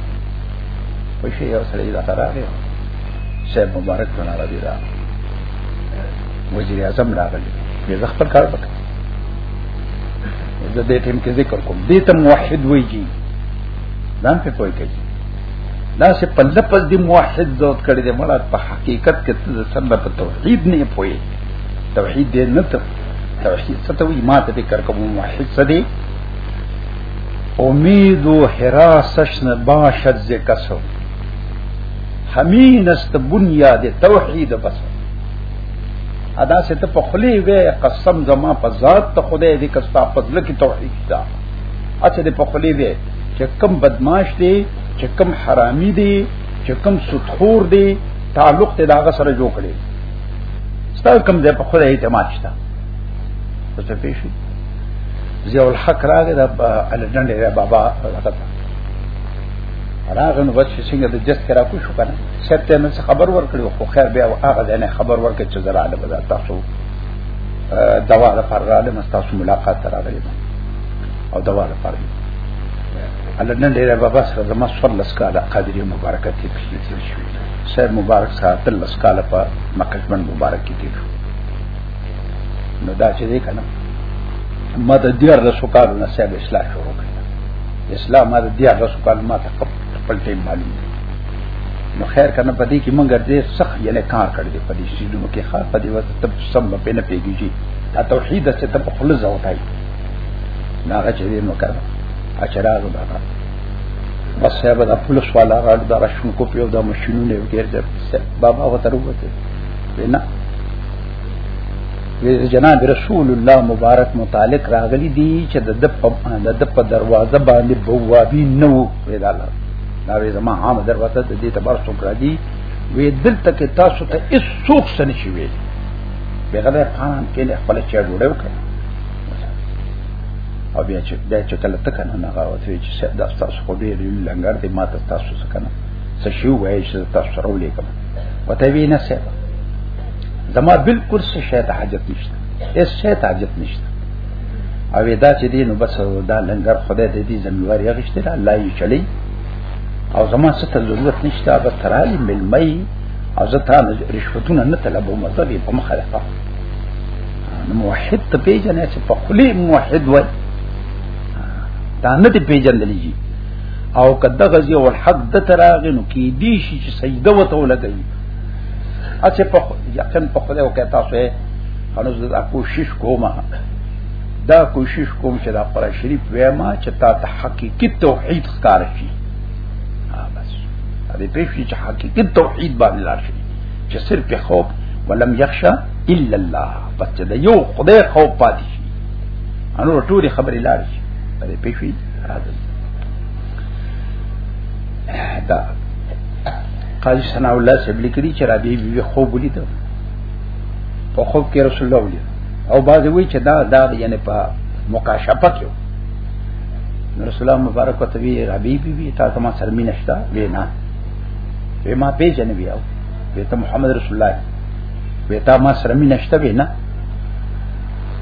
په شی یو سره دا راغی شیخ مبارک کنا را دی دا وزیر اعظم راغلی یې خپل کار وکړ زه دې ټیم کې ذکر کوم دې ته موحد وایي ځان په کوی کوي دا چې په لفظ دی موحد زوت کړی دی مړه په حقیقت کې ته څنګه په توحید نه پوي توحید دې نه ته توحید څه ته وي ما ته فکر کوم موحد څه دی امید و حراسش نه باشد ز کسو همین است بنیاد توحید بس ادا سے ته په خلی وې قسم زما په ذات ته خدای دې کستا په ځل کې توحید دا اته دې په خلی وې چې کم بدمعاش دی چې کم حرامي دی چې کم سودخور دی تعلق ته داغه سره جوړ کړي ستاسو کم ځای په خدای اعتماد شته څه پیښی ضیاء الحق راغی دا الډنډ دی بابا راغی راغی نو بچ څنګه د جست کرا کو شو کنه سپ ته نن خبر ورکړو خو خیر بیا هغه ځای نه خبر ورکړ چې زرا له بازار تاسو دوا د فرغاله مستاسو ملاقات راغلی او دوا لپاره الله نن ډیر بابا سره زما سور لسکاله قادری مبارک ته پیښې تیر شو سر مبارک سره تل لسکاله په مکتبن مبارک کې تیر شو نو دا چې دی کنه ما د دیار رسو کار نه سب اصلاح شروع کړ اسلام ما د دیار رسو کار ما ته خپل ټیم معلوم دی نو خیر کنه پدې کې مونږ دې سخت یې کار کړی دی پدې شیدونو کې ښه پدې وخت ته سم په نه پیږي دا توحید چې ته په خلزه وتاي ناغه چې دې مکر اچراغ دا بس صاحب دا پولیس والا راډ دا راشن کو پیو دا ماشینونه وګیر دې بابا وته وروته وینا وی جناب رسول الله مبارک متعلق راغلی دی چې د دپ د دپ دروازه باندې بوابی نو پیدا لار دا وی زما عام دروازه د دې تبر څوک راځي وی دلته کې تاسو ته هیڅ څوک سن شي وی بغیر پان کې خپل چا جوړو کړ او بیا چې دا چې کله تک نه نه غاوت وی چې شه دا تاسو خو ډیر لنګر دی ما ته تاسو څه کنه څه شی وای چې تاسو سره ولې کوم وته وی نه سه زما بالکل څه شی ته حاجت نشته هیڅ شی ته حاجت نشته او دا چې دین نو بس دا لنګر خدای دې دې زموار یې غشته الله یې چلی او زما څه ته ضرورت نشته به ترالی ملمای او زه تا رشوتونه نه طلبوم زه به په مخه نو موحد ته پیژنې چې په خلی موحد وای دا نه دی پیژندلې او کده غزي او الحق د تراغ نو کې دی شي چې سجده وته لګي اته په یقین په خدای او کتا سه انو زدا کوشش کومه دا کوشش کوم چې دا قرآن شریف وېما چې تا ته حقيقي توحید ښکار شي ها بس دې پېښې چې حقيقي توحید باندې لار شي چې صرف خوف ولم يخشى الا الله پس چې د یو خدای خوف پاتې شي انو ټول خبرې لاړ شي پرې پېښې راځي دا قاضي ثنا الله صاحب لیکلي چې را بي بي خوب ولید په خوب کې رسول الله ولید او بعض وی چې دا دا یعنی په مکاشفه کې رسول الله مبارک وتوی ربی بی بی تا ته ما سره مینشتا وینا به ما به جن بیا به ته محمد رسول الله به تا ما سره مې نشته به نه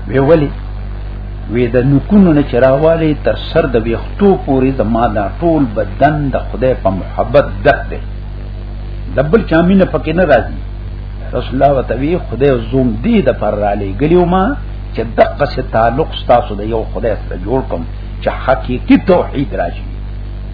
به ولی وې د نکونو نه چرواله تر سر د ویختو پورې د ما دا ټول بدن د خدای په محبت ډک دی دبل چامینه پکې نه راځي رسول الله وتوی خدای زوم دی د پر را لګلیو ما چې دغه څه تعلق ستاسو د یو خدای سره جوړ کوم چې حقيقي توحید راشي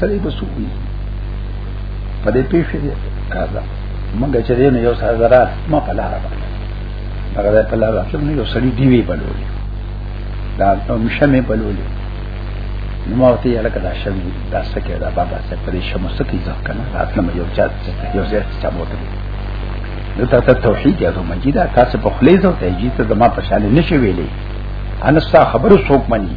سړی به سوق وي په دې پیښه دې کاذا مونږ چې دې نه یو سره زرا ما په لار باندې هغه په لار کې نو یو سړی دی وی بلولې دا نو مشمه بلولې نو ما ته یې لکه دا شم دا سکه دا بابا سره پرې شم سکه ځکه کنه راتلم یو چا یو ځای چې مو ته نو تا ته توحید یا ته مجیدا تاسو په خلیز او تهجید ته ما په شاله نشي ویلې انا ستا خبرو څوک مني